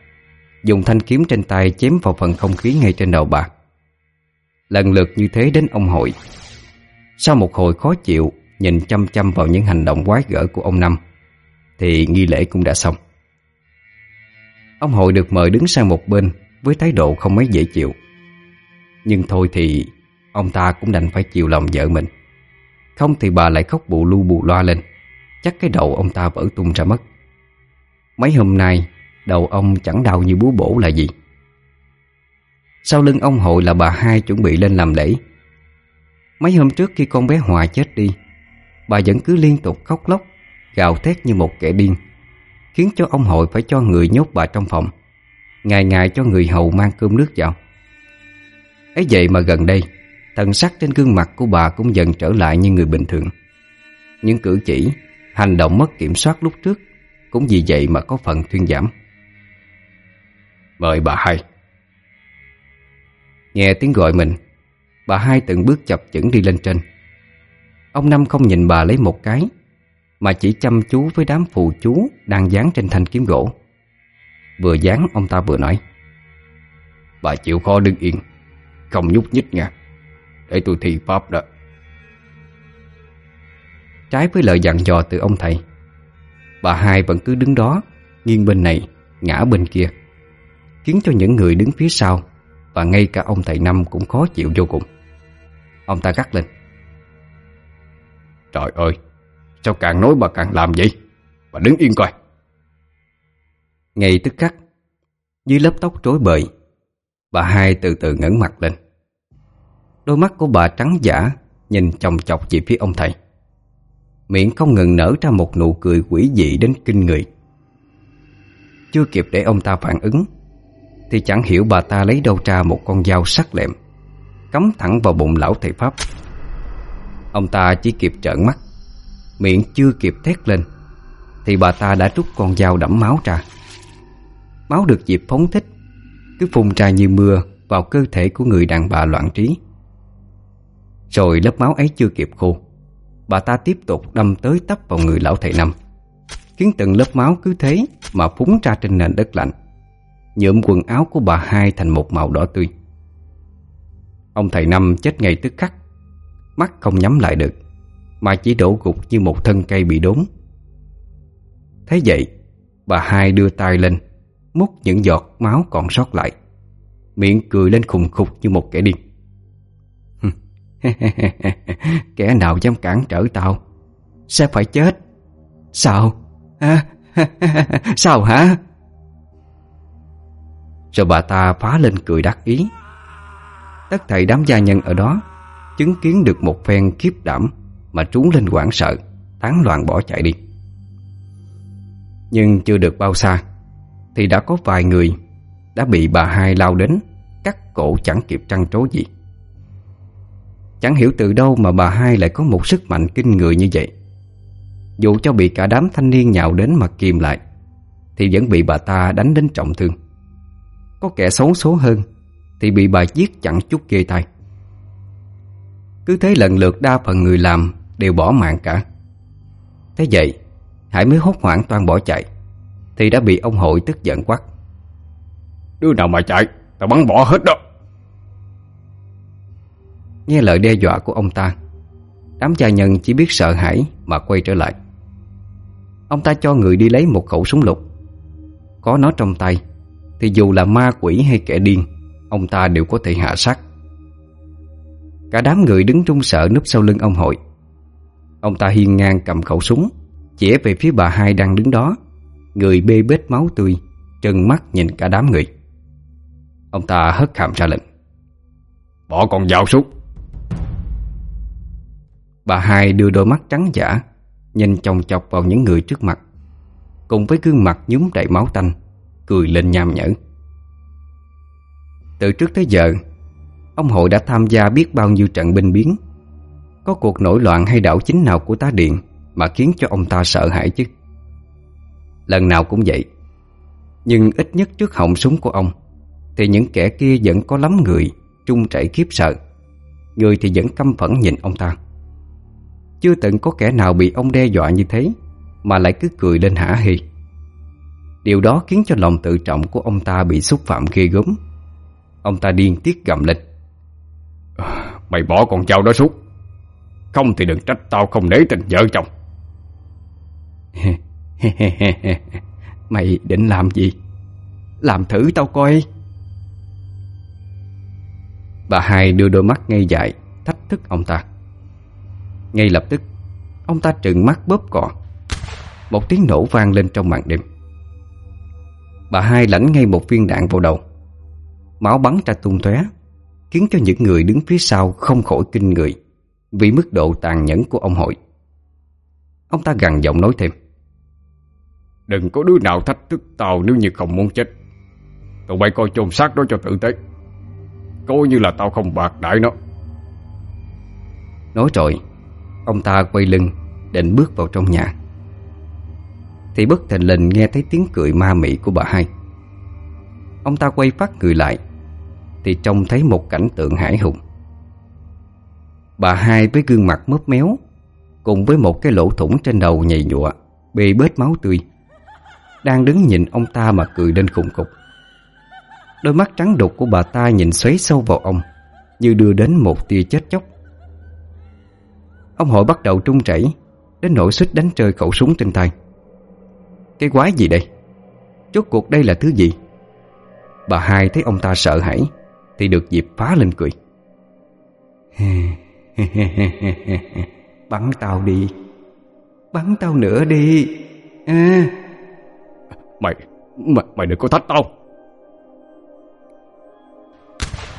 Dùng thanh kiếm trên tay chém vào phần không khí ngay trên đầu bà. Lần lượt như thế đến ông hội. Sau một hồi khó chịu, Nhìn chăm chăm vào những hành động quái gở của ông Năm, Thì nghi lễ cũng đã xong. Ông hội được mời đứng sang một bên Với thái độ không mấy dễ chịu. Nhưng thôi thì, Ông ta cũng đành phải chịu lòng vợ mình. Không thì bà lại khóc bù lu bù loa lên, Chắc cái đầu ông ta vỡ tung ra mất. Mấy hôm nay, Đầu ông chẳng đau như bú bổ là gì. Sau lưng ông hội là bà hai chuẩn bị lên làm lễ. Mấy hôm trước khi con bé Hòa chết đi, Bà vẫn cứ liên tục khóc lóc, Gào thét như một kẻ điên, Khiến cho ông hội phải cho người nhốt bà trong phòng, Ngày ngày cho người hầu mang cơm nước vào. Ấy vậy mà gần đây, Thần sắc trên gương mặt của bà cũng dần trở lại như người bình thường. Những cử chỉ, Hành động mất kiểm soát lúc trước cũng vì vậy mà có phần thuyên giảm. Mời bà hai. Nghe tiếng gọi mình Bà hai từng bước chập chững đi lên trên. Ông Năm không nhìn bà lấy một cái Mà chỉ chăm chú với đám phù chú Đang dán trên thanh kiếm gỗ. Vừa dán ông ta vừa nói Bà chịu khó đứng yên Không nhúc nhích nha. Để tôi thi pháp đó. Trái với lời dặn dò từ ông thầy Bà hai vẫn cứ đứng đó Nghiêng bên này, ngã bên kia Khiến cho những người đứng phía sau Và ngay cả ông thầy Năm cũng khó chịu vô cùng. Ông ta gắt lên. Trời ơi Sao càng nói bà càng làm vậy? Bà đứng yên coi. Ngay tức khắc Dưới lớp tóc rối bời Bà hai từ từ ngẩng mặt lên. Đôi mắt của bà trắng giả Nhìn chồng chọc về phía ông thầy. Miệng không ngừng nở ra một nụ cười quỷ dị đến kinh người. Chưa kịp để ông ta phản ứng, Thì chẳng hiểu bà ta lấy đâu ra một con dao sắc lẹm, Cắm thẳng vào bụng lão thầy Pháp. Ông ta chỉ kịp trợn mắt, Miệng chưa kịp thét lên, Thì bà ta đã rút con dao đẫm máu ra. Máu được dịp phóng thích, Cứ phun ra như mưa Vào cơ thể của người đàn bà loạn trí. Rồi lớp máu ấy chưa kịp khô Bà ta tiếp tục đâm tới tấp vào người lão thầy Năm. Khiến từng lớp máu cứ thế Mà phúng ra trên nền đất lạnh. Nhuộm quần áo của bà hai thành một màu đỏ tươi. Ông thầy Năm chết ngay tức khắc. Mắt không nhắm lại được. Mà chỉ đổ gục như một thân cây bị đốn. Thế vậy, Bà hai đưa tay lên, Múc những giọt máu còn sót lại. Miệng cười lên khùng khục như một kẻ điên. Kẻ nào dám cản trở tao? Sẽ phải chết. Sao? À, Sao hả? Rồi bà ta phá lên cười đắc ý. Tất thầy đám gia nhân ở đó Chứng kiến được một phen khiếp đảm Mà trú lên quảng sợ Tán loạn bỏ chạy đi. Nhưng chưa được bao xa Thì đã có vài người Đã bị bà hai lao đến Cắt cổ chẳng kịp trăng trố gì. Chẳng hiểu từ đâu mà bà hai lại có một sức mạnh kinh người như vậy. Dù cho bị cả đám thanh niên nhạo đến mà kìm lại, Thì vẫn bị bà ta đánh đến trọng thương. Có kẻ xấu số hơn, Thì bị bà giết chẳng chút ghê tay Cứ thế lần lượt đa phần người làm Đều bỏ mạng cả. Thế vậy, Hải mới hốt hoảng toàn bỏ chạy, Thì đã bị ông hội tức giận quát. Đứa nào mà chạy, Tao bắn bỏ hết đó. Nghe lời đe dọa của ông ta, Đám gia nhân chỉ biết sợ hãi Mà quay trở lại. Ông ta cho người đi lấy một khẩu súng lục. Có nó trong tay, Thì dù là ma quỷ hay kẻ điên, Ông ta đều có thể hạ sát. Cả đám người đứng trung sợ núp sau lưng ông hội. Ông ta hiên ngang cầm khẩu súng Chỉa về phía bà hai đang đứng đó, Người bê bết máu tươi, Trừng mắt nhìn cả đám người. Ông ta hất hàm ra lệnh. Bỏ con dao súc. Bà hai đưa đôi mắt trắng giả, Nhìn chồng chọc vào những người trước mặt. Cùng với gương mặt nhúm đầy máu tanh, Cười lên nham nhở. Từ trước tới giờ, Ông hội đã tham gia biết bao nhiêu trận binh biến. Có cuộc nổi loạn hay đảo chính nào của tá điện Mà khiến cho ông ta sợ hãi chứ? Lần nào cũng vậy. Nhưng ít nhất trước họng súng của ông, Thì những kẻ kia vẫn có lắm người Trung chảy kiếp sợ. Người thì vẫn căm phẫn nhìn ông ta chưa từng có kẻ nào bị ông đe dọa như thế Mà lại cứ cười lên hả hì Điều đó khiến cho lòng tự trọng của ông ta bị xúc phạm ghê gớm. Ông ta điên tiết gầm lên. Mày bỏ con dao đó suốt Không thì đừng trách tao không để tình vợ chồng. Mày định làm gì? Làm thử tao coi. Bà hai đưa đôi mắt ngây dại Thách thức ông ta ngay lập tức Ông ta trừng mắt bóp cò. Một tiếng nổ vang lên trong màn đêm. Bà hai lãnh ngay một viên đạn vào đầu. Máu bắn ra tung tóe Khiến cho những người đứng phía sau không khỏi kinh người Vì mức độ tàn nhẫn của ông hội. Ông ta gằn giọng nói thêm. Đừng có đứa nào thách thức tao nếu như không muốn chết. Tụi bay coi chôn xác đó cho tử tế. Coi như là tao không bạc đại nó. Nói rồi Ông ta quay lưng, Định bước vào trong nhà. Thì bất thình lình nghe thấy tiếng cười ma mị của bà hai. Ông ta quay phát người lại, Thì trông thấy một cảnh tượng hải hùng. Bà hai với gương mặt mấp méo, Cùng với một cái lỗ thủng trên đầu nhầy nhụa, Bê bết máu tươi, Đang đứng nhìn ông ta mà cười lên khùng khục. Đôi mắt trắng đục của bà ta nhìn xoáy sâu vào ông, Như đưa đến một tia chết chóc. Ông hội bắt đầu trung chảy Đến nỗi suýt đánh rơi khẩu súng trên tay. Cái quái gì đây? Chốt cuộc đây là thứ gì? Bà hai thấy ông ta sợ hãi Thì được dịp phá lên cười. Bắn tao đi. Bắn tao nữa đi. À. Mày, mày, mày đừng có thách tao.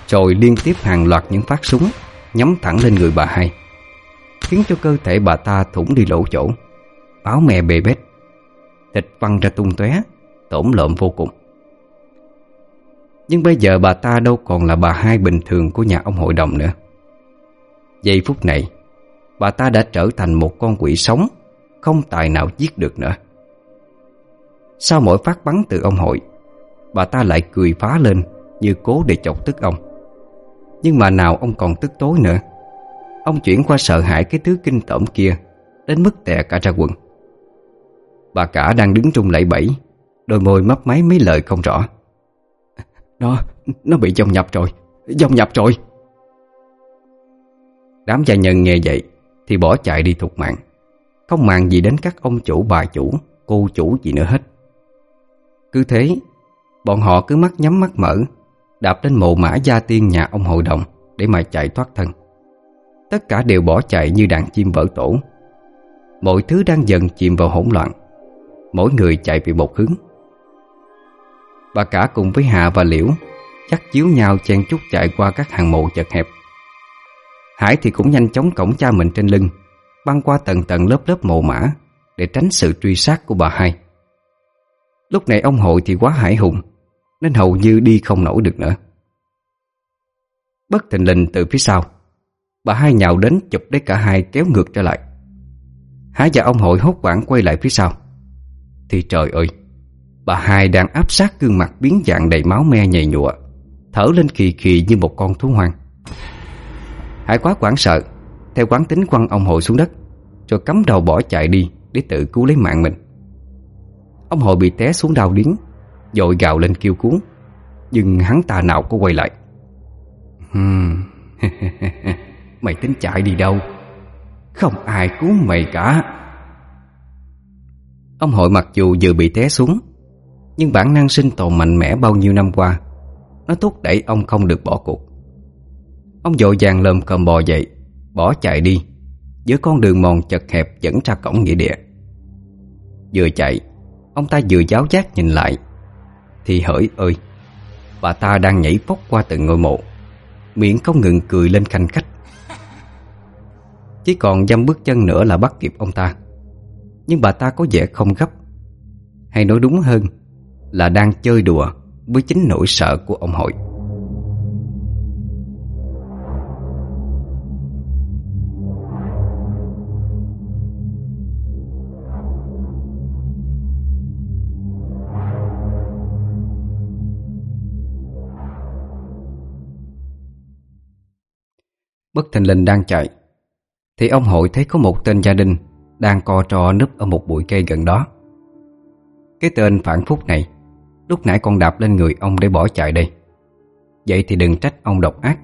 Rồi liên tiếp hàng loạt những phát súng Nhắm thẳng lên người bà hai Khiến cho cơ thể bà ta thủng đi lỗ chỗ. Áo mè bề bết. Thịt văng ra tung tóe, Tổn lợm vô cùng. Nhưng bây giờ bà ta đâu còn là bà hai bình thường của nhà ông hội đồng nữa. Giây phút này, Bà ta đã trở thành một con quỷ sống, Không tài nào giết được nữa. Sau mỗi phát bắn từ ông hội, Bà ta lại cười phá lên Như cố để chọc tức ông. Nhưng mà nào ông còn tức tối nữa. Ông chuyển qua sợ hãi cái thứ kinh tởm kia Đến mức tè cả ra quần. Bà cả đang đứng trung lẫy bẫy Đôi môi mấp máy mấy lời không rõ. Nó, nó bị dòng nhập rồi Dòng nhập rồi. Đám gia nhân nghe vậy Thì bỏ chạy đi thục mạng. Không màng gì đến các ông chủ bà chủ Cô chủ gì nữa hết. Cứ thế Bọn họ cứ mắt nhắm mắt mở Đạp lên mộ mã gia tiên nhà ông hội đồng Để mà chạy thoát thân. Tất cả đều bỏ chạy như đàn chim vỡ tổ. Mọi thứ đang dần chìm vào hỗn loạn. Mỗi người chạy về một hướng. Bà cả cùng với Hạ và Liễu Chắc chiếu nhau chen chúc chạy qua các hàng mộ chật hẹp. Hải thì cũng nhanh chóng cổng cha mình trên lưng, Băng qua tầng tầng lớp lớp mộ mã Để tránh sự truy sát của bà hai. Lúc này ông hội thì quá hải hùng, Nên hầu như đi không nổi được nữa. Bất thình lình từ phía sau Bà hai nhào đến chụp lấy cả hai kéo ngược trở lại. Hải và ông hội hốt quảng quay lại phía sau. Thì trời ơi, Bà hai đang áp sát gương mặt biến dạng đầy máu me nhầy nhụa, Thở lên khì khì như một con thú hoang. Hải quá quảng sợ, Theo quán tính quăng ông hội xuống đất, Rồi cắm đầu bỏ chạy đi Để tự cứu lấy mạng mình. Ông hội bị té xuống đau điến Dội gào lên kêu cứu, Nhưng hắn ta nào có quay lại. Hmm. Mày tính chạy đi đâu? Không ai cứu mày cả. Ông hội mặc dù vừa bị té xuống, Nhưng bản năng sinh tồn mạnh mẽ bao nhiêu năm qua, Nó thúc đẩy ông không được bỏ cuộc. Ông dội vàng lơm cầm bò dậy, Bỏ chạy đi, Giữa con đường mòn chật hẹp dẫn ra cổng nghĩa địa. Vừa chạy, Ông ta vừa giáo giác nhìn lại, Thì hỡi ơi, Bà ta đang nhảy phóc qua từng ngôi mộ, Miệng không ngừng cười lên khanh khách. Chỉ còn dăm bước chân nữa là bắt kịp ông ta. Nhưng bà ta có vẻ không gấp. Hay nói đúng hơn Là đang chơi đùa Với chính nỗi sợ của ông hội. Bất thình lình đang chạy. Thì ông hội thấy có một tên gia đình Đang co trò núp ở một bụi cây gần đó. Cái tên phản phúc này, Lúc nãy con đạp lên người ông để bỏ chạy đây. Vậy thì đừng trách ông độc ác.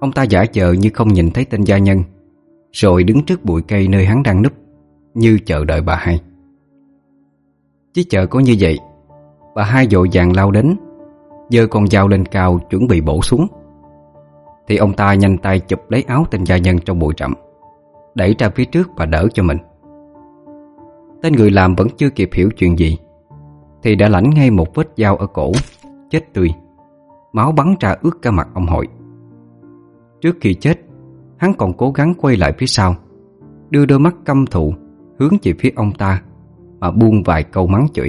Ông ta giả chờ như không nhìn thấy tên gia nhân, Rồi đứng trước bụi cây nơi hắn đang núp, Như chờ đợi bà hai. Chỉ chờ có như vậy, Bà hai dội vàng lao đến, giơ con dao lên cao chuẩn bị bổ xuống thì ông ta nhanh tay chụp lấy áo tên gia nhân trong bụi rậm, Đẩy ra phía trước và đỡ cho mình. Tên người làm vẫn chưa kịp hiểu chuyện gì, Thì đã lãnh ngay một vết dao ở cổ, Chết tươi, Máu bắn ra ướt cả mặt ông hội. Trước khi chết, Hắn còn cố gắng quay lại phía sau, Đưa đôi mắt căm thụ Hướng về phía ông ta Mà buông vài câu mắng chửi.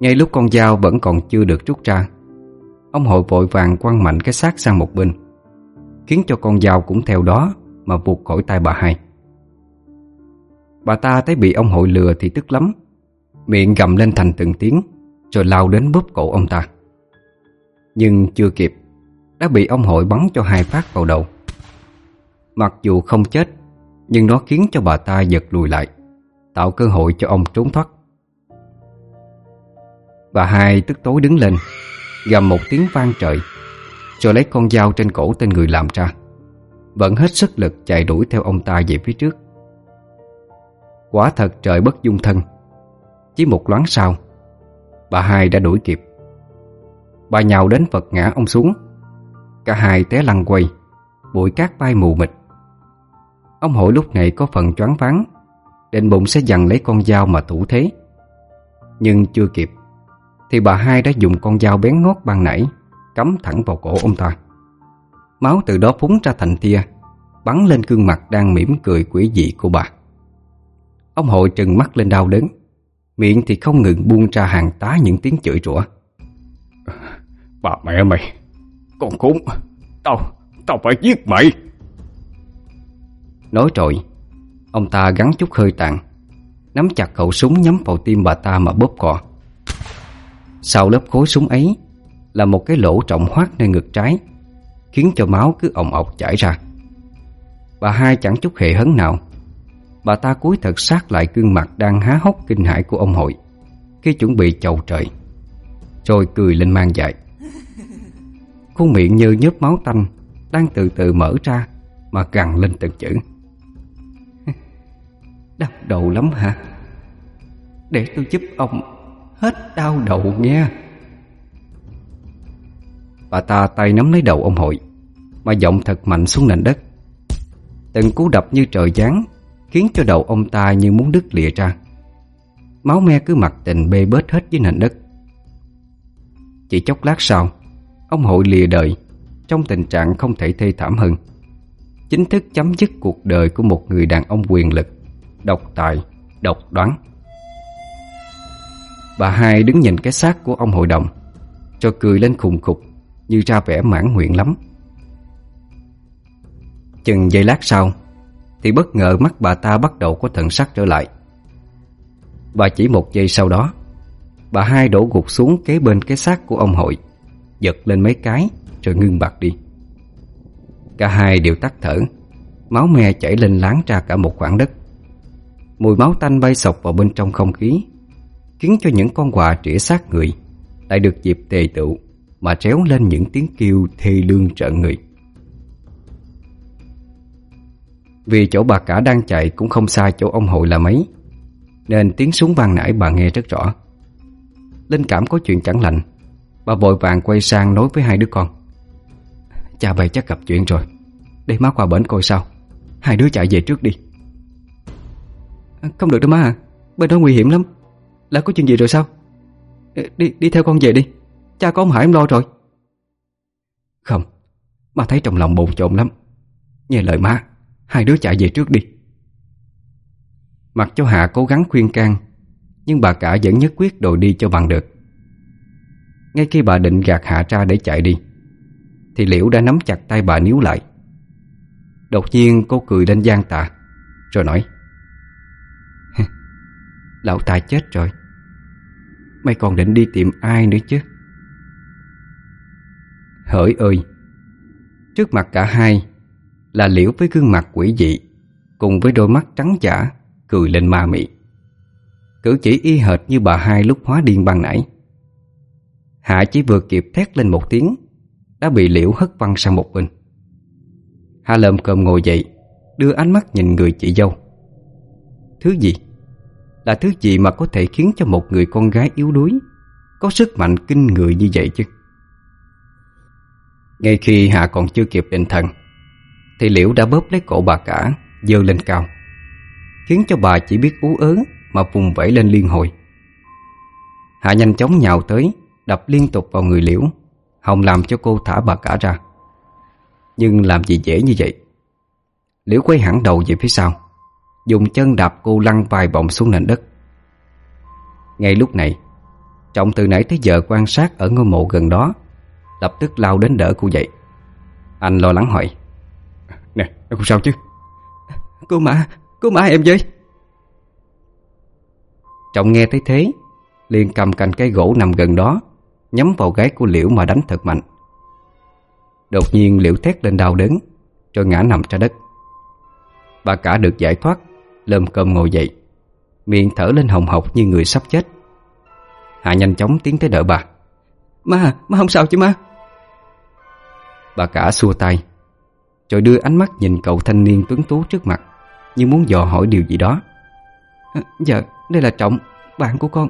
Ngay lúc con dao vẫn còn chưa được rút ra Ông hội vội vàng quăng mạnh cái xác sang một bên, Khiến cho con dao cũng theo đó Mà vụt khỏi tay bà hai. Bà ta thấy bị ông hội lừa thì tức lắm, Miệng gầm lên thành từng tiếng, Rồi lao đến bóp cổ ông ta. Nhưng chưa kịp, Đã bị ông hội bắn cho hai phát vào đầu. Mặc dù không chết, Nhưng nó khiến cho bà ta giật lùi lại, Tạo cơ hội cho ông trốn thoát. Bà hai tức tối đứng lên Gầm một tiếng vang trời, Rồi lấy con dao trên cổ tên người làm ra Vẫn hết sức lực chạy đuổi theo ông ta về phía trước. Quả thật trời bất dung thân, Chỉ một loáng sau, Bà hai đã đuổi kịp. Bà nhào đến vật ngã ông xuống, Cả hai té lăn quay Bụi cát bay mù mịt. Ông hội lúc này có phần choáng váng, Định bụng sẽ dằn lấy con dao mà thủ thế, Nhưng chưa kịp. Thì bà hai đã dùng con dao bén ngót ban nãy Cắm thẳng vào cổ ông ta. Máu từ đó phúng ra thành tia Bắn lên gương mặt đang mỉm cười quỷ dị của bà. Ông hội trừng mắt lên đau đớn Miệng thì không ngừng buông ra hàng tá những tiếng chửi rủa. Bà mẹ mày Con khốn Tao, tao phải giết mày. Nói rồi Ông ta gắn chút hơi tàn Nắm chặt khẩu súng nhắm vào tim bà ta mà bóp cò sau lớp khối súng ấy, Là một cái lỗ trọng hoác nơi ngực trái, Khiến cho máu cứ ồng ọc chảy ra. Bà hai chẳng chút hề hấn nào. Bà ta cúi thật sát lại gương mặt đang há hốc kinh hãi của ông hội, Khi chuẩn bị chầu trời, Rồi cười lên mang dại Khuôn miệng như nhớp máu tanh Đang từ từ mở ra Mà gằn lên từng chữ. Đắp đầu lắm hả? Để tôi giúp ông. Hết đau đầu nghe. Bà ta tay nắm lấy đầu ông hội Mà giọng thật mạnh xuống nền đất. Từng cú đập như trời giáng Khiến cho đầu ông ta như muốn đứt lìa ra. Máu me cứ mặc tình bê bết hết dưới nền đất. Chỉ chốc lát sau Ông hội lìa đời Trong tình trạng không thể thê thảm hơn. Chính thức chấm dứt cuộc đời của một người đàn ông quyền lực Độc tài, độc đoán. Bà hai đứng nhìn cái xác của ông hội đồng. Cho cười lên khùng khục, Như ra vẻ mãn nguyện lắm. Chừng giây lát sau, Thì bất ngờ mắt bà ta bắt đầu có thần sắc trở lại. Và chỉ một giây sau đó, Bà hai đổ gục xuống kế bên cái xác của ông hội, Giật lên mấy cái, Rồi ngưng bạc đi. Cả hai đều tắt thở, Máu me chảy lên láng ra cả một khoảng đất. Mùi máu tanh bay sộc vào bên trong không khí Khiến cho những con quà trĩa xác người Lại được dịp tề tựu Mà tréo lên những tiếng kêu thê lương trợ người. Vì chỗ bà cả đang chạy cũng không xa chỗ ông hội là mấy, Nên tiếng súng vang nãy bà nghe rất rõ. Linh cảm có chuyện chẳng lành, Bà vội vàng quay sang nói với hai đứa con. Cha bày chắc gặp chuyện rồi, Để má qua bển coi sao. Hai đứa chạy về trước đi. Không được đâu má à Bên đó nguy hiểm lắm. Là có chuyện gì rồi sao? Đi đi theo con về đi. Cha có ông Hải em lo rồi. Không, Má thấy trong lòng bồn trộn lắm. Nghe lời má, Hai đứa chạy về trước đi. Mặc cho Hạ cố gắng khuyên can, Nhưng bà cả vẫn nhất quyết đòi đi cho bằng được. Ngay khi bà định gạt Hạ ra để chạy đi, Thì Liễu đã nắm chặt tay bà níu lại. Đột nhiên cô cười lên gian tạ Rồi nói Lão ta chết rồi. Mày còn định đi tìm ai nữa chứ? Hỡi ơi, Trước mặt cả hai Là liễu với gương mặt quỷ dị, Cùng với đôi mắt trắng giả Cười lên ma mị. Cử chỉ y hệt như bà hai lúc hóa điên ban nãy. Hạ chỉ vừa kịp thét lên một tiếng, Đã bị liễu hất văng sang một bên. Hạ lợm cơm ngồi dậy, Đưa ánh mắt nhìn người chị dâu. Thứ gì? Là thứ gì mà có thể khiến cho một người con gái yếu đuối, Có sức mạnh kinh người như vậy chứ? Ngay khi Hạ còn chưa kịp định thần, Thì Liễu đã bóp lấy cổ bà cả Dơ lên cao, Khiến cho bà chỉ biết ú ớ Mà vùng vẫy lên liên hồi. Hạ nhanh chóng nhào tới, Đập liên tục vào người Liễu, hòng làm cho cô thả bà cả ra. Nhưng làm gì dễ như vậy? Liễu quay hẳn đầu về phía sau. Dùng chân đạp cô lăn vài vòng xuống nền đất. Ngay lúc này Trọng từ nãy tới giờ quan sát ở ngôi mộ gần đó Lập tức lao đến đỡ cô dậy. Anh lo lắng hỏi Nè, em không sao chứ? Cô mà, cô mà em với. Trọng nghe thấy thế liền cầm cành cây gỗ nằm gần đó Nhắm vào gáy của Liễu mà đánh thật mạnh. Đột nhiên Liễu thét lên đau đớn Rồi ngã nằm ra đất. Bà cả được giải thoát Lơm cơm ngồi dậy. Miệng thở lên hồng hộc như người sắp chết. Hạ nhanh chóng tiến tới đỡ bà. Ma, ma không sao chứ ma? Bà cả xua tay Rồi đưa ánh mắt nhìn cậu thanh niên tuấn tú trước mặt Như muốn dò hỏi điều gì đó. À, Dạ, đây là Trọng, bạn của con.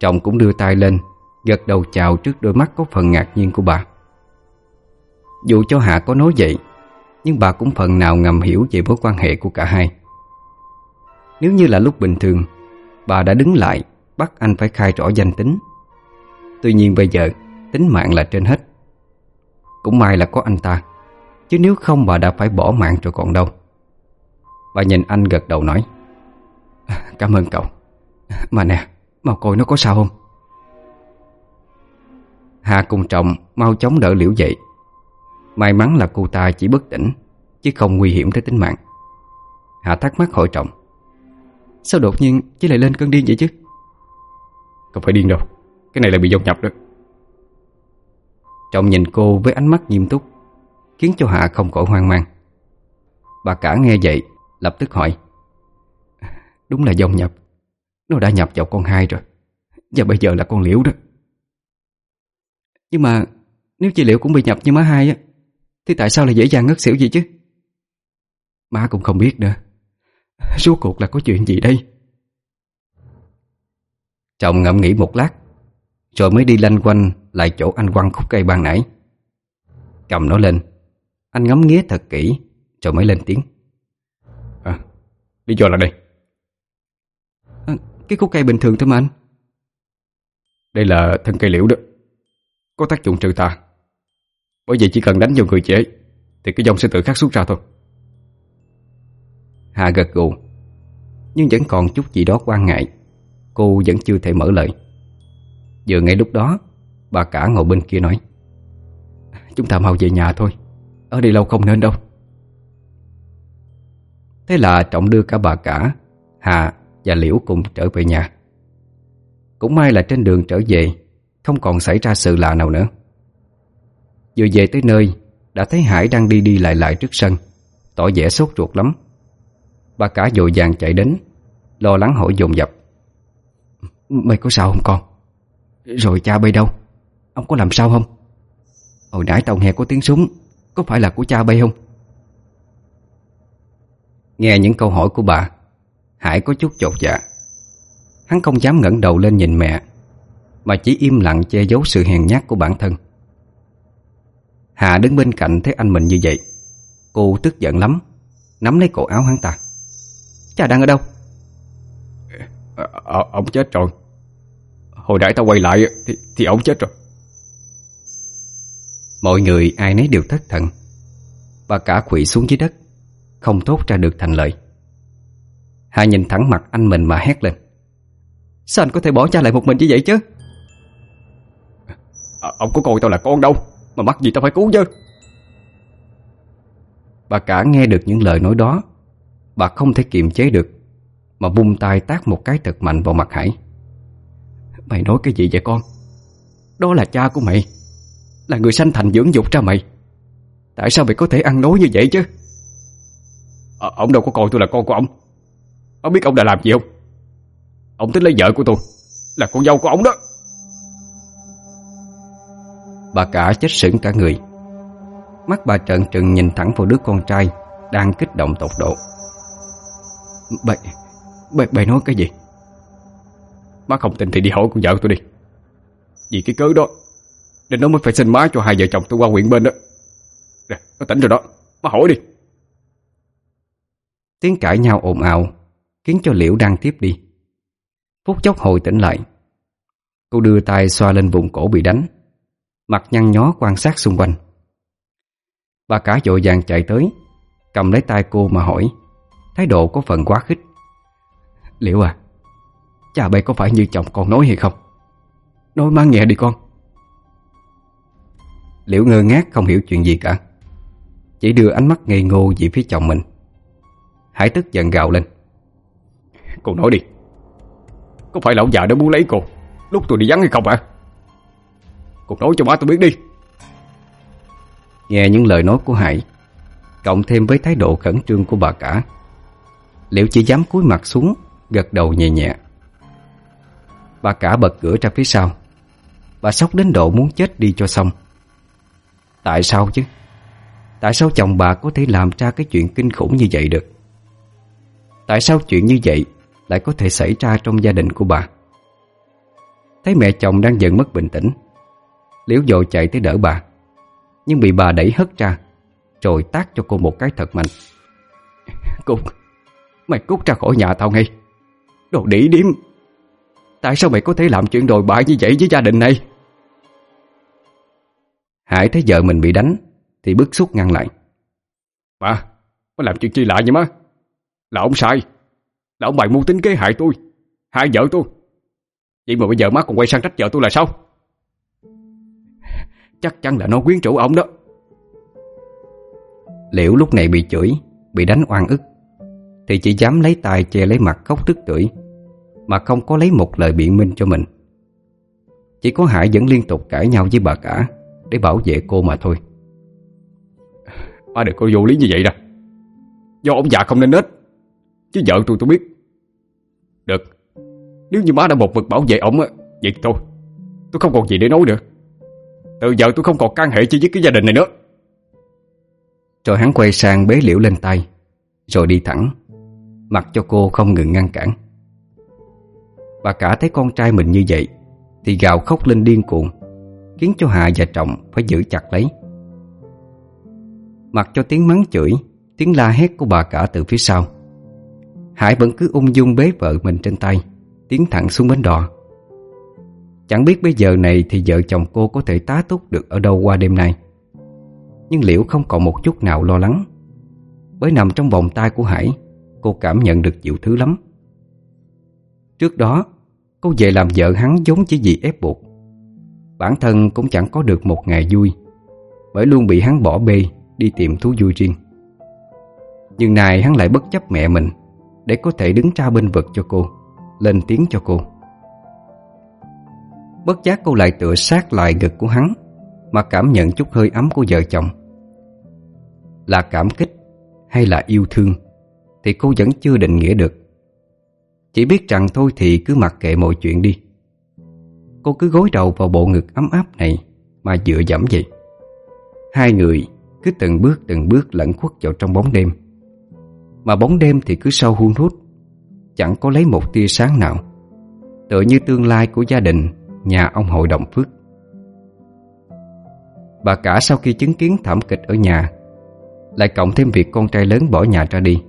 Trọng cũng đưa tay lên Gật đầu chào trước đôi mắt có phần ngạc nhiên của bà. Dù cho Hạ có nói vậy nhưng bà cũng phần nào ngầm hiểu về mối quan hệ của cả hai. Nếu như là lúc bình thường, Bà đã đứng lại, Bắt anh phải khai rõ danh tính. Tuy nhiên bây giờ, Tính mạng là trên hết. Cũng may là có anh ta, Chứ nếu không bà đã phải bỏ mạng rồi còn đâu. Bà nhìn anh gật đầu nói, Cảm ơn cậu. Mà nè Mau coi nó có sao không? Hà cùng trọng Mau chóng đỡ liễu dậy. May mắn là cô ta chỉ bất tỉnh Chứ không nguy hiểm tới tính mạng. Hà thắc mắc hỏi trọng Sao đột nhiên chỉ lại lên cơn điên vậy chứ? Không phải điên đâu Cái này là bị dông nhập đó. Trọng nhìn cô với ánh mắt nghiêm túc Khiến cho Hạ không khỏi hoang mang. Bà cả nghe vậy Lập tức hỏi Đúng là dông nhập Nó đã nhập vào con hai rồi Và bây giờ là con liễu đó. Nhưng mà Nếu chị liễu cũng bị nhập như má hai á Thì tại sao lại dễ dàng ngất xỉu gì chứ? Má cũng không biết nữa. Suốt cuộc là có chuyện gì đây? Chồng ngẫm nghĩ một lát Rồi mới đi lanh quanh Lại chỗ anh quăng khúc cây ban nãy. Cầm nó lên Anh ngắm nghía thật kỹ Rồi mới lên tiếng. À, Lý do là đây à, Cái khúc cây bình thường thôi mà anh. Đây là thân cây liễu đó. Có tác dụng trừ tà bởi vậy chỉ cần đánh vào người chế Thì cái dòng sẽ tự khắc xuất ra thôi. Hà gật gù, Nhưng vẫn còn chút gì đó quan ngại. Cô vẫn chưa thể mở lời. Vừa ngay lúc đó, Bà cả ngồi bên kia nói, Chúng ta mau về nhà thôi, Ở đây lâu không nên đâu. Thế là Trọng đưa cả bà cả, Hà và Liễu cùng trở về nhà. Cũng may là trên đường trở về, Không còn xảy ra sự lạ nào nữa. Vừa về tới nơi, Đã thấy Hải đang đi đi lại lại trước sân. Tỏ vẻ sốt ruột lắm. Bà cả dội vàng chạy đến, Lo lắng hỏi dồn dập. Mày có sao không con? Rồi cha bay đâu? Ông có làm sao không? Hồi nãy tàu nghe có tiếng súng, Có phải là của cha bay không? Nghe những câu hỏi của bà, Hải có chút chột dạ. Hắn không dám ngẩng đầu lên nhìn mẹ, Mà chỉ im lặng che giấu sự hèn nhát của bản thân. Hà đứng bên cạnh thấy anh mình như vậy. Cô tức giận lắm. Nắm lấy cổ áo hắn ta. Cha đang ở đâu? À, Ông chết rồi. Hồi nãy tao quay lại Thì, thì ông chết rồi. Mọi người ai nấy đều thất thần. Và cả quỵ xuống dưới đất Không thốt ra được thành lời. Hà nhìn thẳng mặt anh mình mà hét lên. Sao anh có thể bỏ cha lại một mình như vậy chứ? À, Ông có coi tao là con đâu mà mắc gì tao phải cứu chứ? Bà cả nghe được những lời nói đó. Bà không thể kiềm chế được Mà bung tay tác một cái thật mạnh vào mặt Hải. Mày nói cái gì vậy con? Đó là cha của mày Là người sanh thành dưỡng dục ra mày. Tại sao mày có thể ăn nói như vậy chứ? À, Ông đâu có coi tôi là con của ông. Ông biết ông đã làm gì không? Ông tính lấy vợ của tôi Là con dâu của ông đó. Bà cả chết sững cả người. Mắt bà trợn trừng nhìn thẳng vào đứa con trai Đang kích động tột độ. Bà, bà, bà nói cái gì? Má không tin thì đi hỏi con vợ tôi đi. Vì cái cớ đó Nên nó mới phải xin má cho hai vợ chồng tôi qua huyện bên đó. Rồi, nó tỉnh rồi đó Má hỏi đi. Tiếng cãi nhau ồn ào Khiến cho Liễu đang tiếp đi. Phút chốc hồi tỉnh lại Cô đưa tay xoa lên vùng cổ bị đánh. Mặt nhăn nhó quan sát xung quanh. Bà cả dội vàng chạy tới, Cầm lấy tay cô mà hỏi, Thái độ có phần quá khích. Liệu à Cha bây có phải như chồng con nói hay không? Nói mang nhẹ đi con. Liễu ngơ ngác không hiểu chuyện gì cả. Chỉ đưa ánh mắt ngây ngô về phía chồng mình. Hải tức giận gào lên. Cô nói đi, Có phải lão già đã muốn lấy cô, Lúc tôi đi vắng hay không ạ Cô nói cho má tôi biết đi. Nghe những lời nói của Hải, Cộng thêm với thái độ khẩn trương của bà cả, Liễu chỉ dám cúi mặt xuống, Gật đầu nhẹ nhẹ. Bà cả bật cửa ra phía sau. Bà sốc đến độ muốn chết đi cho xong. Tại sao chứ? Tại sao chồng bà có thể làm ra cái chuyện kinh khủng như vậy được? Tại sao chuyện như vậy Lại có thể xảy ra trong gia đình của bà? Thấy mẹ chồng đang dần mất bình tĩnh Liễu dội chạy tới đỡ bà. Nhưng bị bà đẩy hất ra, Rồi tác cho cô một cái thật mạnh. Cút Mày cút ra khỏi nhà tao ngay. Đồ đỉ điếm, Tại sao mày có thể làm chuyện đồi bại như vậy với gia đình này? Hải thấy vợ mình bị đánh, Thì bức xúc ngăn lại. Bà Má làm chuyện chi lạ vậy má? Là ông sai. Là ông bày mưu tính kế hại tôi, Hại vợ tôi. Vậy mà bây giờ má còn quay sang trách vợ tôi là sao? Chắc chắn là nó quyến rũ ông đó. Liễu lúc này bị chửi, Bị đánh oan ức, Thì chỉ dám lấy tay che lấy mặt khóc tức tưởi, Mà không có lấy một lời biện minh cho mình. Chỉ có Hải vẫn liên tục cãi nhau với bà cả, Để bảo vệ cô mà thôi. Ba đừng có vô lý như vậy đâu Do ông già không nên nết, Chứ vợ tôi tôi biết. Được, Nếu như má đã một mực bảo vệ ông á, Vậy thôi, Tôi không còn gì để nói nữa. Từ giờ tôi không còn can hệ chi với cái gia đình này nữa. Rồi hắn quay sang bế liễu lên tay, Rồi đi thẳng, Mặc cho cô không ngừng ngăn cản. Bà cả thấy con trai mình như vậy, Thì gào khóc lên điên cuồng, Khiến cho Hạ và Trọng phải giữ chặt lấy. Mặc cho tiếng mắng chửi, Tiếng la hét của bà cả từ phía sau, Hải vẫn cứ ung dung bế vợ mình trên tay, Tiến thẳng xuống bến đò. Chẳng biết bây giờ này Thì vợ chồng cô có thể tá túc được Ở đâu qua đêm nay. Nhưng Liễu không còn một chút nào lo lắng. Bởi nằm trong vòng tay của Hải, Cô cảm nhận được nhiều thứ lắm. Trước đó, Cô về làm vợ hắn giống chỉ vì ép buộc. Bản thân cũng chẳng có được một ngày vui, Bởi luôn bị hắn bỏ bê Đi tìm thú vui riêng. Nhưng này hắn lại bất chấp mẹ mình Để có thể đứng ra bên vực cho cô, Lên tiếng cho cô. Bất giác cô lại tựa sát lại ngực của hắn, Mà cảm nhận chút hơi ấm của vợ chồng. Là cảm kích hay là yêu thương Thì cô vẫn chưa định nghĩa được. Chỉ biết rằng thôi thì cứ mặc kệ mọi chuyện đi. Cô cứ gối đầu vào bộ ngực ấm áp này Mà dựa dẫm vậy. Hai người cứ từng bước từng bước lẫn khuất vào trong bóng đêm. Mà bóng đêm thì cứ sâu hun hút, Chẳng có lấy một tia sáng nào. Tựa như tương lai của gia đình Nhà ông hội đồng Phước. Bà cả sau khi chứng kiến thảm kịch ở nhà, Lại cộng thêm việc con trai lớn bỏ nhà ra đi,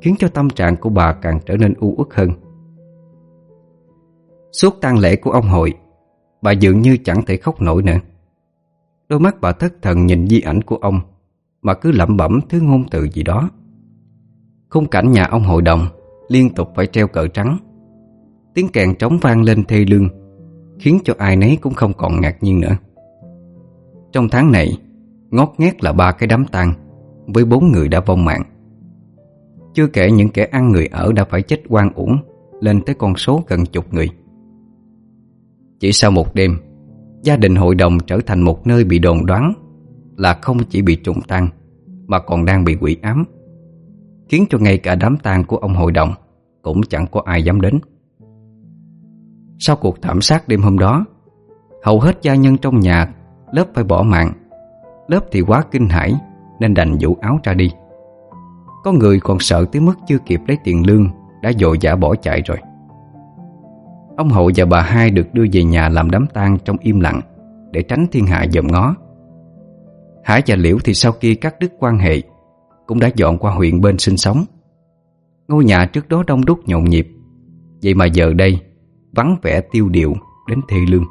Khiến cho tâm trạng của bà càng trở nên u uất hơn. Suốt tang lễ của ông hội, Bà dường như chẳng thể khóc nổi nữa. Đôi mắt bà thất thần nhìn di ảnh của ông, Mà cứ lẩm bẩm thứ ngôn từ gì đó. Khung cảnh nhà ông hội đồng Liên tục phải treo cờ trắng. Tiếng kèn trống vang lên thê lương Khiến cho ai nấy cũng không còn ngạc nhiên nữa. Trong tháng này, Ngót nghét là ba cái đám tang, Với bốn người đã vong mạng. Chưa kể những kẻ ăn người ở đã phải chết oan uổng, Lên tới con số gần chục người. Chỉ sau một đêm, Gia đình hội đồng trở thành một nơi bị đồn đoán Là không chỉ bị trùng tang, Mà còn đang bị quỷ ám, Khiến cho ngay cả đám tang của ông hội đồng Cũng chẳng có ai dám đến. Sau cuộc thảm sát đêm hôm đó, Hầu hết gia nhân trong nhà, Lớp phải bỏ mạng. Lớp thì quá kinh hãi, Nên đành vũ áo ra đi. Có người còn sợ tới mức chưa kịp lấy tiền lương, Đã dội dã bỏ chạy rồi. Ông Hậu và bà hai được đưa về nhà làm đám tang trong im lặng, Để tránh thiên hạ dòm ngó. Hải và Liễu thì sau khi cắt đứt quan hệ, Cũng đã dọn qua huyện bên sinh sống. Ngôi nhà trước đó đông đúc nhộn nhịp. Vậy mà giờ đây Vắng vẻ tiêu điều đến thê lương.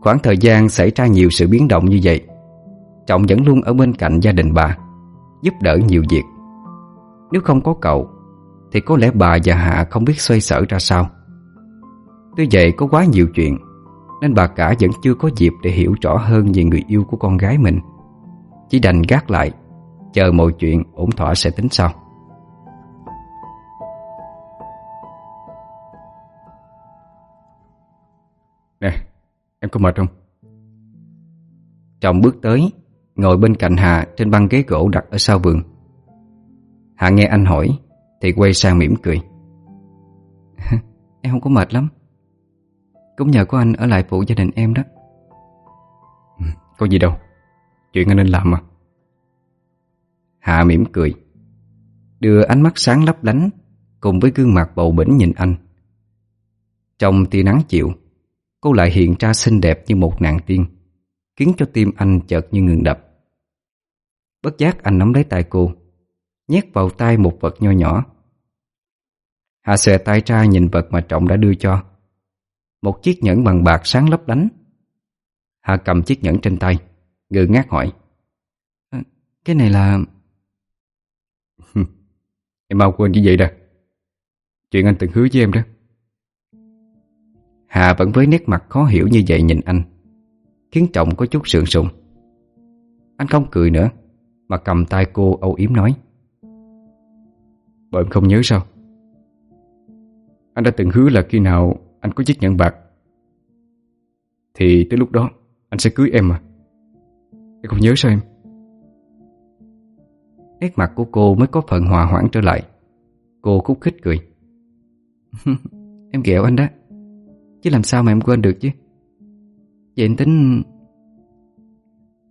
Khoảng thời gian xảy ra nhiều sự biến động như vậy Trọng vẫn luôn ở bên cạnh gia đình bà, Giúp đỡ nhiều việc. Nếu không có cậu, Thì có lẽ bà và Hạ không biết xoay sở ra sao. Tuy vậy có quá nhiều chuyện, Nên bà cả vẫn chưa có dịp để hiểu rõ hơn về người yêu của con gái mình. Chỉ đành gác lại, Chờ mọi chuyện ổn thỏa sẽ tính sau. Em có mệt không? Trọng bước tới, Ngồi bên cạnh Hà trên băng ghế gỗ đặt ở sau vườn. Hà nghe anh hỏi, Thì quay sang mỉm cười. Em không có mệt lắm. Cũng nhờ có anh ở lại phụ gia đình em đó. Có gì đâu. Chuyện anh nên làm mà. Hạ mỉm cười, Đưa ánh mắt sáng lấp lánh Cùng với gương mặt bầu bỉnh nhìn anh. Trong tia nắng chịu Cô lại hiện ra xinh đẹp như một nàng tiên, Khiến cho tim anh chợt như ngừng đập. Bất giác anh nắm lấy tay cô, Nhét vào tay một vật nho nhỏ. Hạ xòe tay ra nhìn vật mà Trọng đã đưa cho. Một chiếc nhẫn bằng bạc sáng lấp lánh. Hạ cầm chiếc nhẫn trên tay, Ngơ ngác hỏi. Ờ, cái này là... em mau quên như vậy đó. Chuyện anh từng hứa với em đó. Hà vẫn với nét mặt khó hiểu như vậy nhìn anh, Khiến Trọng có chút sượng sùng. Anh không cười nữa, Mà cầm tay cô âu yếm nói. Bởi em không nhớ sao? Anh đã từng hứa là khi nào Anh có chiếc nhẫn bạc, Thì tới lúc đó Anh sẽ cưới em mà. Em không nhớ sao em? Nét mặt của cô mới có phần hòa hoãn trở lại. Cô khúc khích cười. cười. Em ghẹo anh đó. Chứ làm sao mà em quên được chứ? Vậy anh tính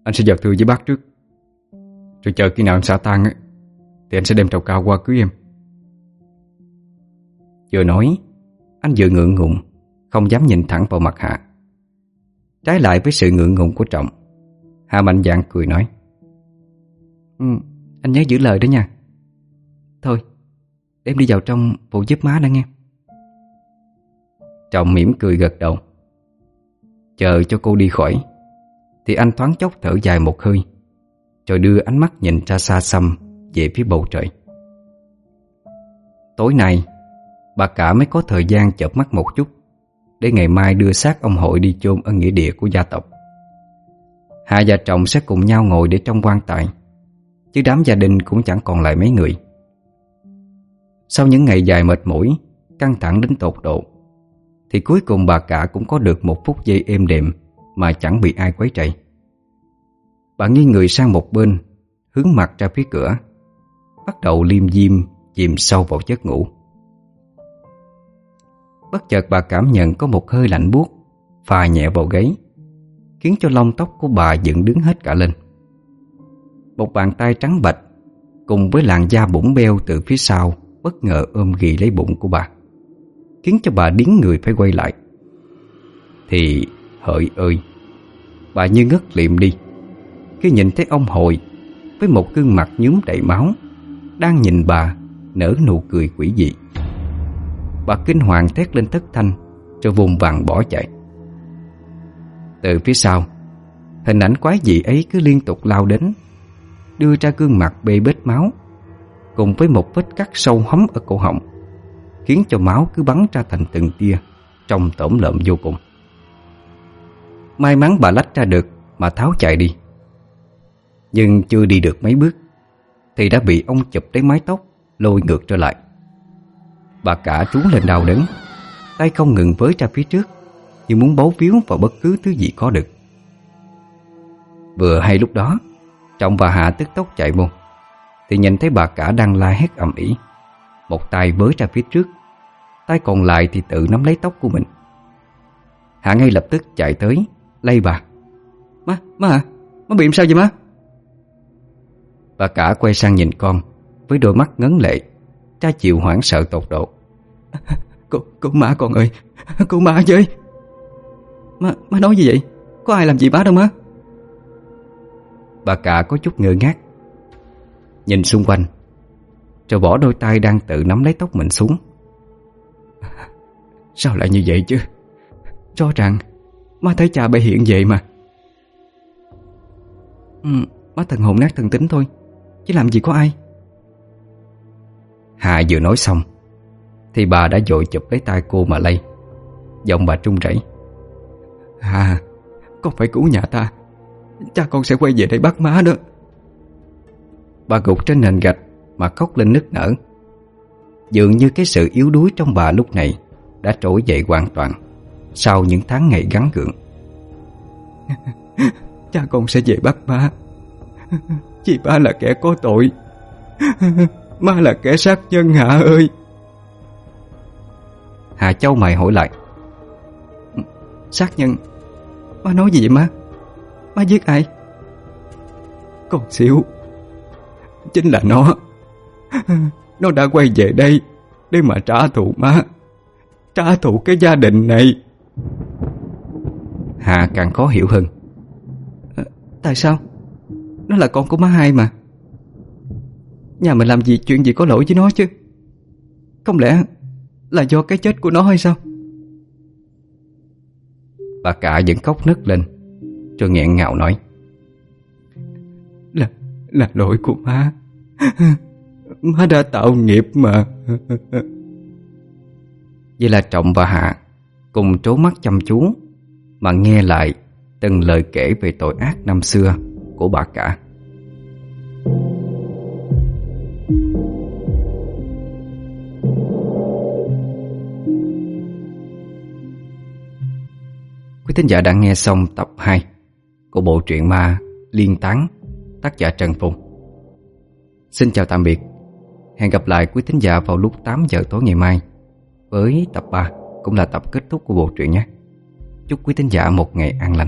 Anh sẽ giật thư với bác trước. Rồi chờ khi nào em xả tan ấy, Thì anh sẽ đem trầu cao qua cưới em. Vừa nói Anh vừa ngượng ngùng Không dám nhìn thẳng vào mặt Hạ. Trái lại với sự ngượng ngùng của Trọng Hạ mạnh dạn cười nói ừ, Anh nhớ giữ lời đó nha. Thôi Em đi vào trong phụ giúp má đã nghe. Trọng mỉm cười gật đầu. Chờ cho cô đi khỏi, Thì anh thoáng chốc thở dài một hơi, Rồi đưa ánh mắt nhìn ra xa xăm Về phía bầu trời. Tối nay, Bà cả mới có thời gian chợp mắt một chút, Để ngày mai đưa xác ông hội đi chôn ở nghĩa địa của gia tộc. Hai gia chồng sẽ cùng nhau ngồi để trong quan tài, Chứ đám gia đình cũng chẳng còn lại mấy người. Sau những ngày dài mệt mỏi, Căng thẳng đến tột độ thì cuối cùng bà cả cũng có được một phút giây êm đềm Mà chẳng bị ai quấy rầy. Bà nghiêng người sang một bên, Hướng mặt ra phía cửa, Bắt đầu liêm diêm Chìm sâu vào giấc ngủ. Bất chợt bà cảm nhận có một hơi lạnh buốt Phà nhẹ vào gáy, Khiến cho lông tóc của bà dựng đứng hết cả lên. Một bàn tay trắng bạch Cùng với làn da bụng beo từ phía sau Bất ngờ ôm ghì lấy bụng của bà. Khiến cho bà điếng người phải quay lại. Thì, hỡi ơi, Bà như ngất liệm đi. Khi nhìn thấy ông hội Với một gương mặt nhúm đầy máu, Đang nhìn bà Nở nụ cười quỷ dị. Bà kinh hoàng thét lên thất thanh Rồi vùng vàng bỏ chạy. Từ phía sau, Hình ảnh quái dị ấy cứ liên tục lao đến, Đưa ra gương mặt bê bết máu, Cùng với một vết cắt sâu hấm ở cổ họng. Khiến cho máu cứ bắn ra thành từng tia, Trông tổm lợm vô cùng. May mắn bà lách ra được Mà tháo chạy đi. Nhưng chưa đi được mấy bước, Thì đã bị ông chụp lấy mái tóc, Lôi ngược trở lại. Bà cả trú lên đau đớn, Tay không ngừng với ra phía trước, Như muốn bấu víu vào bất cứ thứ gì có được. Vừa hay lúc đó, Trọng và Hạ tức tốc chạy vô, Thì nhìn thấy bà cả đang la hét ầm ĩ một tay bới ra phía trước Tay còn lại thì tự nắm lấy tóc của mình. Hạ ngay lập tức chạy tới Lay bà. Má, má hả? má bị sao vậy má? Bà cả quay sang nhìn con Với đôi mắt ngấn lệ Cha chịu hoảng sợ tột độ. Cô, cô má con ơi Cô má chơi Má, má nói gì vậy? Có ai làm gì má đâu má. Bà cả có chút ngơ ngác Nhìn xung quanh rồi bỏ đôi tay đang tự nắm lấy tóc mình xuống. Sao lại như vậy chứ? Rõ ràng Má thấy cha bay hiện vậy mà. Ừ, Má thần hồn nát thần tính thôi Chứ làm gì có ai. Hà vừa nói xong Thì bà đã dội chụp lấy tay cô mà lay. Giọng bà trung rẩy. Hà Con phải cứu nhà ta? Cha con sẽ quay về đây bắt má đó. Bà gục trên nền gạch Mà khóc lên nức nở. Dường như cái sự yếu đuối trong bà lúc này Đã trỗi dậy hoàn toàn Sau những tháng ngày gắn gượng. Cha con sẽ về bắt má Chị ba là kẻ có tội. Má là kẻ sát nhân Hạ ơi. Hà Châu mày hỏi lại. Sát nhân? Má nói gì vậy má? Má giết ai? Con xíu. Chính là nó Nó đã quay về đây Để mà trả thù má. Trả thù cái gia đình này. Hà càng khó hiểu hơn. À, Tại sao? Nó là con của má hai mà. Nhà mình làm gì chuyện gì có lỗi với nó chứ? Không lẽ Là do cái chết của nó hay sao? Bà cả vẫn khóc nức lên Rồi nghẹn ngào nói. Là là lỗi của má Má đã tạo nghiệp mà. Vậy là Trọng và Hạ Cùng trố mắt chăm chú, Mà nghe lại từng lời kể về tội ác năm xưa Của bà cả. Quý thính giả đã nghe xong tập 2 Của bộ truyện ma Liên Tán, Tác giả Trần Phùng. Xin chào tạm biệt. Hẹn gặp lại quý thính giả vào lúc 8 giờ tối ngày mai. Với tập 3 Cũng là tập kết thúc của bộ truyện nhé. Chúc quý thính giả một ngày an lành.